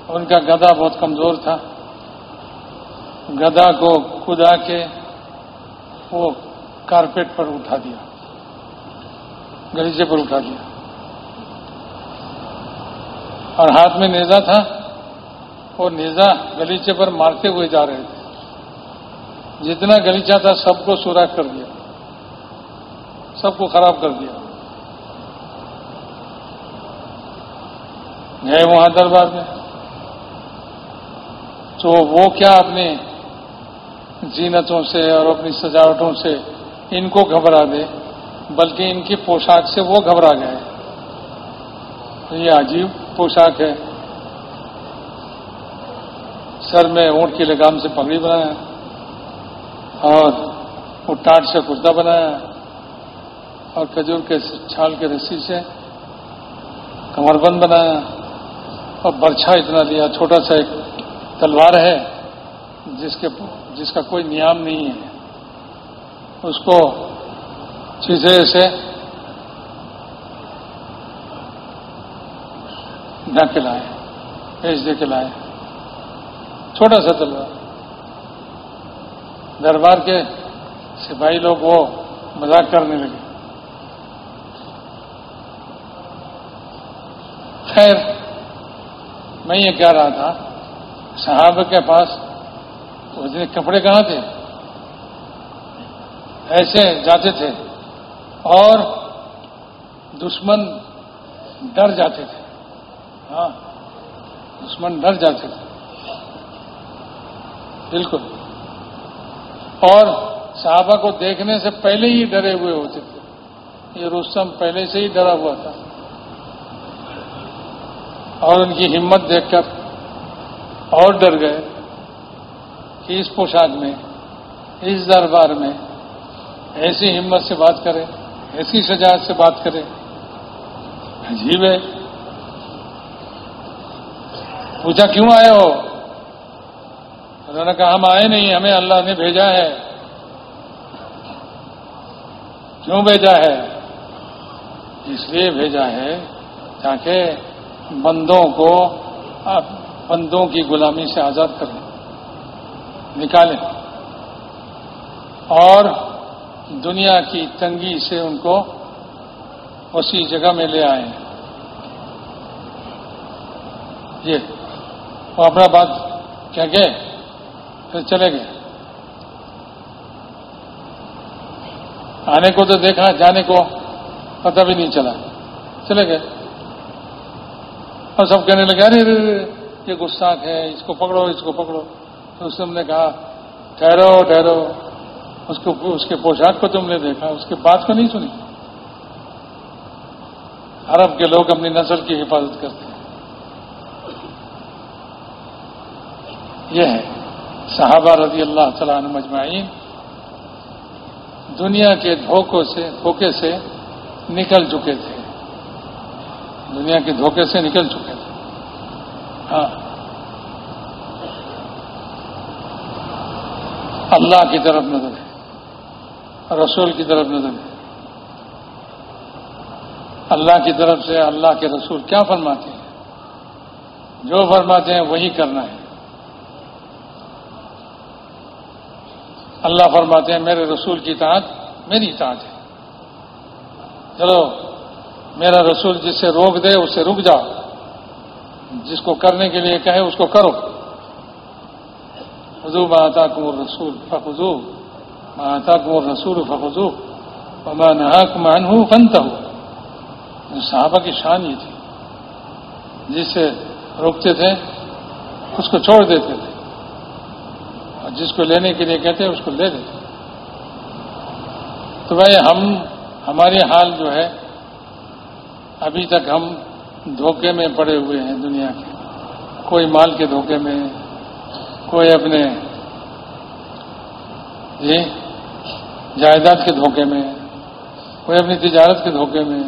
ان کا گدا بہت کمزور تھا۔ گدا کو کدا کے وہ کارپیٹ پر اٹھا دیا۔ گلیچے پر اٹھا دیا۔ اور ہاتھ میں نیزا تھا وہ نیزا گلیچے پر مارتے ہوئے جا رہے تھے۔ جتنا گلیچہ تھا سب کو سوراخ کر دیا۔ سب کو خراب کر دیا۔ گئے وہاں دربار میں۔ تو وہ کیا اپنی زینتوں سے اور اپنی سجاوٹوں سے ان کو گھبرا دے، بلکہ ان کی پوشاک سے وہ گھبرا گئے۔ یہ عجیب۔ پوشاک ہے۔ سر میں اونٹ کی لگام سے پگڑی بنایا۔ اور وہ ٹاٹ سے کرتا بنایا۔ اور کھجور کے چھال کے رسی سے کمر بند بنایا۔ اور برچھا اتنا دیا چھوٹا سا ایک تلوار ہے جس کے جس کا کوئی نیام نہیں ہے۔ اس کو چیزیں سے ڈھک کے لائے بھیج دے کے چھوٹا سا تلوار۔ دربار کے سپاہی لوگ وہ مذاق کرنے لگے۔ خیر، میں یہ کہہ رہا تھا، صحابہ کے پاس کپڑے کہاں تھے؟ ایسے جاتے تھے اور دشمن ڈر جاتے تھے۔ ہاں دشمن ڈر جاتے تھے۔ بالکل۔ اور صحابہ کو دیکھنے سے پہلے ہی ڈرے ہوئے ہوتے تھے۔ یہ رستم پہلے سے ہی ڈرا ہوا تھا۔ اور ان کی ہمت دیکھ کر اور ڈر گئے کہ اس پوشاک میں، اس دربار میں ایسی ہمت سے بات کرے ایسی سجاعت سے بات کرے عجیب ہے۔ پوچھا کیوں آئے ہو؟ انہوں نے کہا ہم آئے نہیں، ہمیں اللہ نے بھیجا ہے۔ کیوں بھیجا ہے؟ اس لیے بھیجا ہے تاکہ بندوں کو بندوں کی غلامی سے آزاد کریں نکالیں۔ اور دنیا کی تنگی سے ان کو اسی جگہ میں لے آئے یہ وہ اپنا بات کیا گئے پھر چلے گئے۔ آنے کو تو دیکھا، جانے کو پتہ بھی نہیں چلا۔ چلے گئے۔ اور سب کہنے لگے، ارے یہ گستاخ ہے، اس کو پکڑو، اس کو پکڑو۔ تو اس نے کہا، ٹھہرو ٹھہرو۔ اس کو، اس کے پوشاک کو تم نے دیکھا، اس کے بات کو نہیں سنی۔ عرب کے لوگ اپنی نسل کی حفاظت کرتے ہیں۔ یہ ہے۔ صحابہ رضی اللہ تعالیٰ عنہ مجمعین دنیا کے دھوکوں سے دھوکے سے نکل چکے تھے۔ دنیا کے دھوکے سے نکل چکے تھے۔ ہاں۔ اللہ کی طرف نظر ہے۔ رسول کی طرف نظر ہے۔ اللہ کی طرف سے اللہ کے رسول کیا فرماتے ہیں؟ جو فرماتے ہیں وہی کرنا ہے۔ اللہ فرماتے ہیں، میرے رسول کی اطاعت میری اطاعت ہے۔ چلو، میرا رسول جس سے روک دے، اس سے رک جاؤ۔ جس کو کرنے کے لیے کہے، اس کو کرو۔ حضو ماتا کمر رسول فخو ماتا کمر رسول فخو میں نہا کمان ہوں فنتا ہوں صحابہ کی شان یہ تھی، جس سے روکتے تھے، اس کو چھوڑ دیتے تھے۔ اور جس کو لینے کے لیے کہتے ہیں اس کو لے دیتے تو بھائی ہم، ہماری حال جو ہے، ابھی تک ہم دھوکے میں پڑے ہوئے ہیں دنیا کے۔ کوئی مال کے دھوکے میں، کوئی اپنے جی جائیداد کے دھوکے میں، کوئی اپنی تجارت کے دھوکے میں۔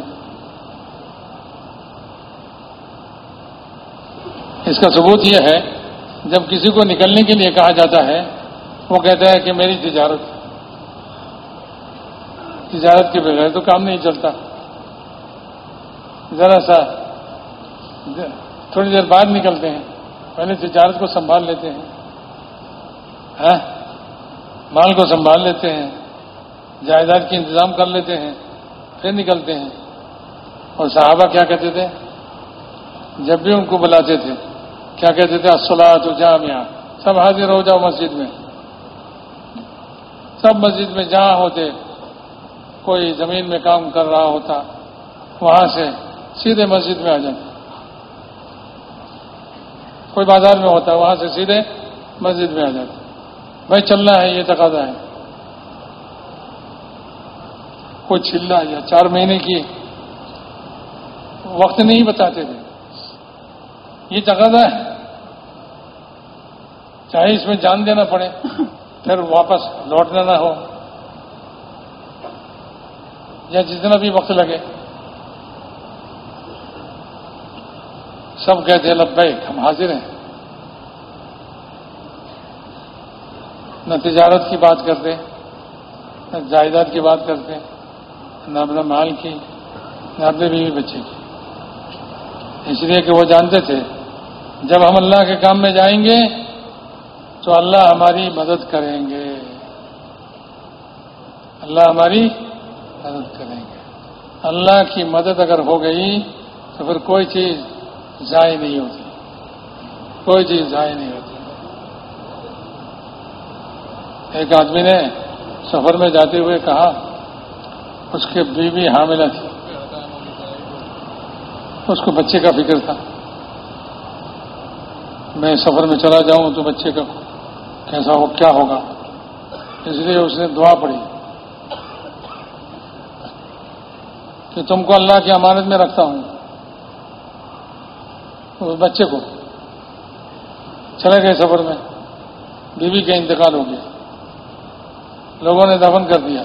اس کا ثبوت یہ ہے جب کسی کو نکلنے کے لیے کہا جاتا ہے، وہ کہتا ہے کہ میری تجارت تجارت کے بغیر تو کام نہیں چلتا۔ ذرا سا تھوڑی دیر بعد نکلتے ہیں، پہلے تجارت کو سنبھال لیتے ہیں۔ ہاں؟ مال کو سنبھال لیتے ہیں، جائیداد کی انتظام کر لیتے ہیں، پھر نکلتے ہیں۔ اور صحابہ کیا کہتے تھے؟ جب بھی ان کو بلاتے تھے۔ کیا کہتے تھے؟ اسلح تو جامعہ سب حاضر ہو جاؤ مسجد میں۔ سب مسجد میں جہاں ہوتے، کوئی زمین میں کام کر رہا ہوتا، وہاں سے سیدھے مسجد میں آ جاتے کوئی بازار میں ہوتا، وہاں سے سیدھے مسجد میں آ جاتے بھائی، چلنا ہے، یہ تقاضا ہے۔ کوئی چلنا یا چار مہینے کی وقت نہیں بتاتے تھے۔ یہ تقاضا ہے۔ چاہے اس میں جان دینا پڑے، پھر واپس لوٹنا نہ ہو۔ یا جتنا بھی وقت لگے۔ سب کہتے ہیں، لبیک، ہم حاضر ہیں۔ نہ تجارت کی بات کرتے، نہ جائیداد کی بات کرتے، نہ اپنا مال کی، نہ اپنے بیوی بچے کی۔ اس لیے کہ وہ جانتے تھے جب ہم اللہ کے کام میں جائیں گے تو اللہ ہماری مدد کریں گے۔ اللہ ہماری مدد کریں گے۔ اللہ کی مدد اگر ہو گئی تو پھر کوئی چیز ضائع نہیں ہوتی۔ کوئی چیز ضائع نہیں ہوتی۔ ایک آدمی نے سفر میں جاتے ہوئے کہا، اس کے بیوی حاملہ تھی۔ اس کو بچے کا فکر تھا۔ میں سفر میں چلا جاؤں تو بچے کا کیسا ہو کیا ہوگا؟ اس لیے اس نے دعا پڑی کہ تم کو اللہ کی امانت میں رکھتا ہوں، اس بچے کو۔ چلے گئے سفر میں، بیوی کا انتقال ہو گیا۔ لوگوں نے دفن کر دیا۔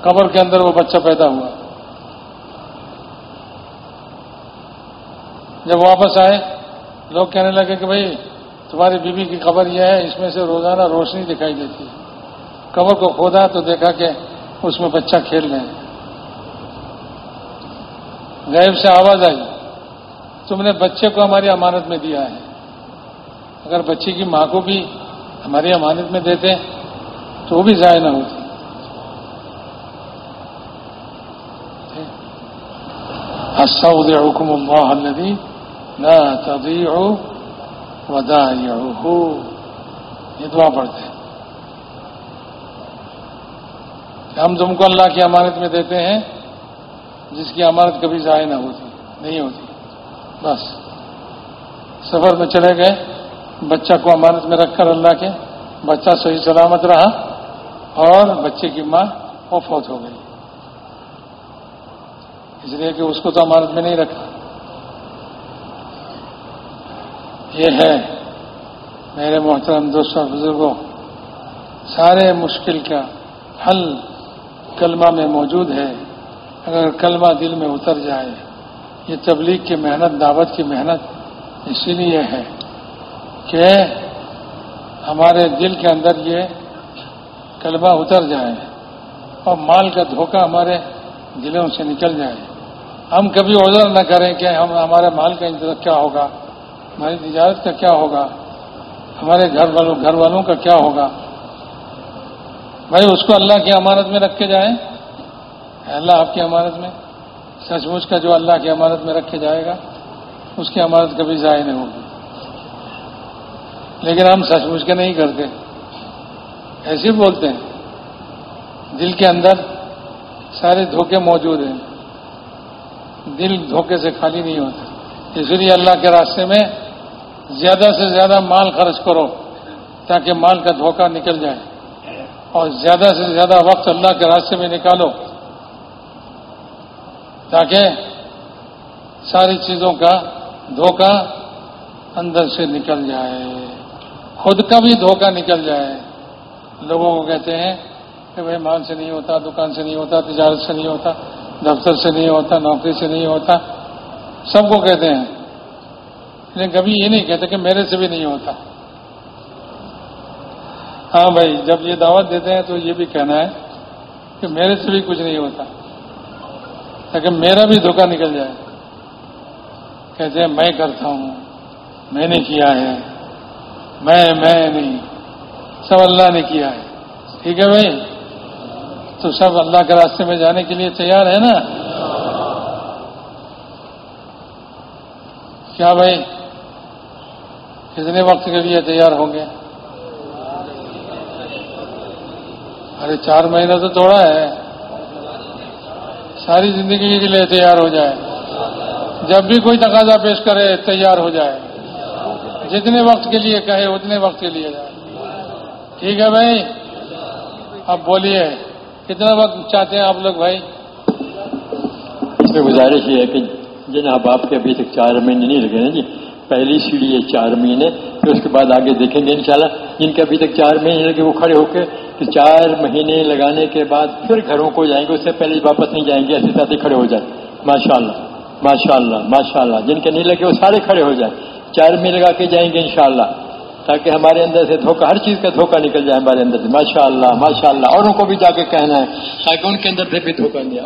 قبر کے اندر وہ بچہ پیدا ہوا۔ جب واپس آئے لوگ کہنے لگے کہ بھائی، تمہاری بیوی کی قبر یہ ہے، اس میں سے روزانہ روشنی دکھائی دیتی ہے۔ قبر کو کھودا تو دیکھا کہ اس میں بچہ کھیل رہے ہیں۔ غیب سے آواز آئی، تم نے بچے کو ہماری امانت میں دیا ہے۔ اگر بچے کی ماں کو بھی ہماری امانت میں دیتے، تو وہ بھی ضائع نہ ہوتی۔ حکم اللہ الدی نہ تبھی ہو ودا یہ دعا پڑھتے ہیں. ہم تم کو اللہ کی امانت میں دیتے ہیں، جس کی امانت کبھی ضائع نہ ہوتی، نہیں ہوتی۔ بس۔ سفر میں چلے گئے، بچہ کو امانت میں رکھ کر اللہ کے بچہ صحیح سلامت رہا اور بچے کی ماں وہ فوت ہو گئی۔ اس لیے کہ اس کو تو امانت میں نہیں رکھا۔ یہ ہے میرے محترم دوستوں بزرگوں، سارے مشکل کا حل کلمہ میں موجود ہے۔ اگر کلمہ دل میں اتر جائے، یہ تبلیغ کی محنت، دعوت کی محنت، اسی لیے ہے کہ ہمارے دل کے اندر یہ کلمہ اتر جائے اور مال کا دھوکہ ہمارے دلوں سے نکل جائے۔ ہم کبھی عذر نہ کریں کہ ہم، ہمارے مال کا انتظار کیا ہوگا۔ ہماری تجارت کا کیا ہوگا؟ ہمارے گھر والوں گھر والوں کا کیا ہوگا؟ بھائی، اس کو اللہ کی امانت میں رکھ کے جائیں اللہ، آپ کی امانت میں؟ سچ مچ کا جو اللہ کی امانت میں رکھے جائے گا، اس کی امانت کبھی ضائع نہیں ہوگی۔ لیکن ہم سچ مچ کے نہیں کرتے۔ ایسے بولتے ہیں۔ دل کے اندر سارے دھوکے موجود ہیں۔ دل دھوکے سے خالی نہیں ہوتا۔ اس لیے اللہ کے راستے میں زیادہ سے زیادہ مال خرچ کرو تاکہ مال کا دھوکہ نکل جائے اور زیادہ سے زیادہ وقت اللہ کے راستے میں نکالو تاکہ ساری چیزوں کا دھوکہ اندر سے نکل جائے خود کا بھی دھوکہ نکل جائے لوگوں کو کہتے ہیں کہ بھائی مال سے نہیں ہوتا، دکان سے نہیں ہوتا، تجارت سے نہیں ہوتا، دفتر سے نہیں ہوتا، نوکری سے نہیں ہوتا، سب کو کہتے ہیں۔ لیکن کبھی یہ نہیں کہتے کہ میرے سے بھی نہیں ہوتا۔ ہاں بھائی، جب یہ دعوت دیتے ہیں تو یہ بھی کہنا ہے کہ میرے سے بھی کچھ نہیں ہوتا۔ تاکہ میرا بھی دھوکہ نکل جائے۔ کہتے ہیں، میں کرتا ہوں، میں نے کیا ہے، میں میں نہیں، سب اللہ نے کیا ہے۔ ٹھیک ہے بھائی؟ تو سب اللہ کے راستے میں جانے کے لیے تیار ہے نا؟ کیا بھائی؟ کتنے وقت کے لیے تیار ہوں گے؟ ارے چار مہینہ تو تھوڑا ہے۔ ساری زندگی کے لیے تیار ہو جائے۔ جب بھی کوئی تقاضا پیش کرے، تیار ہو جائے۔ جتنے وقت کے لیے کہے، اتنے وقت کے لیے جائے۔ ٹھیک ہے بھائی؟ اب بولیے، کتنا وقت چاہتے ہیں آپ لوگ بھائی؟ اس میں گزارش یہ ہے کہ جن احباب کے ابھی تک چار مہینے نہیں لگے نا جی۔ پہلی سیڑھی ہے چار مہینے، پھر اس کے بعد آگے دیکھیں گے انشاءاللہ۔ جن کے ابھی تک چار مہینے لگے وہ کھڑے ہو کے کہ چار مہینے لگانے کے بعد پھر گھروں کو جائیں گے، اس سے پہلے واپس نہیں جائیں گے، ایسے ساتھ کھڑے ہو جائیں۔ ماشاء اللہ ماشاء اللہ ماشاء اللہ جن کے نہیں لگے وہ سارے کھڑے ہو جائیں۔ چار مہینے لگا کے جائیں گے انشاءاللہ، تاکہ ہمارے اندر سے دھوکہ، ہر چیز کا دھوکہ نکل جائے ہمارے اندر سے۔ ماشاء اللہ ماشاء اللہ اوروں کو بھی جا کے کہنا ہے، تاکہ ان کے اندر سے بھی دھوکہ نہیں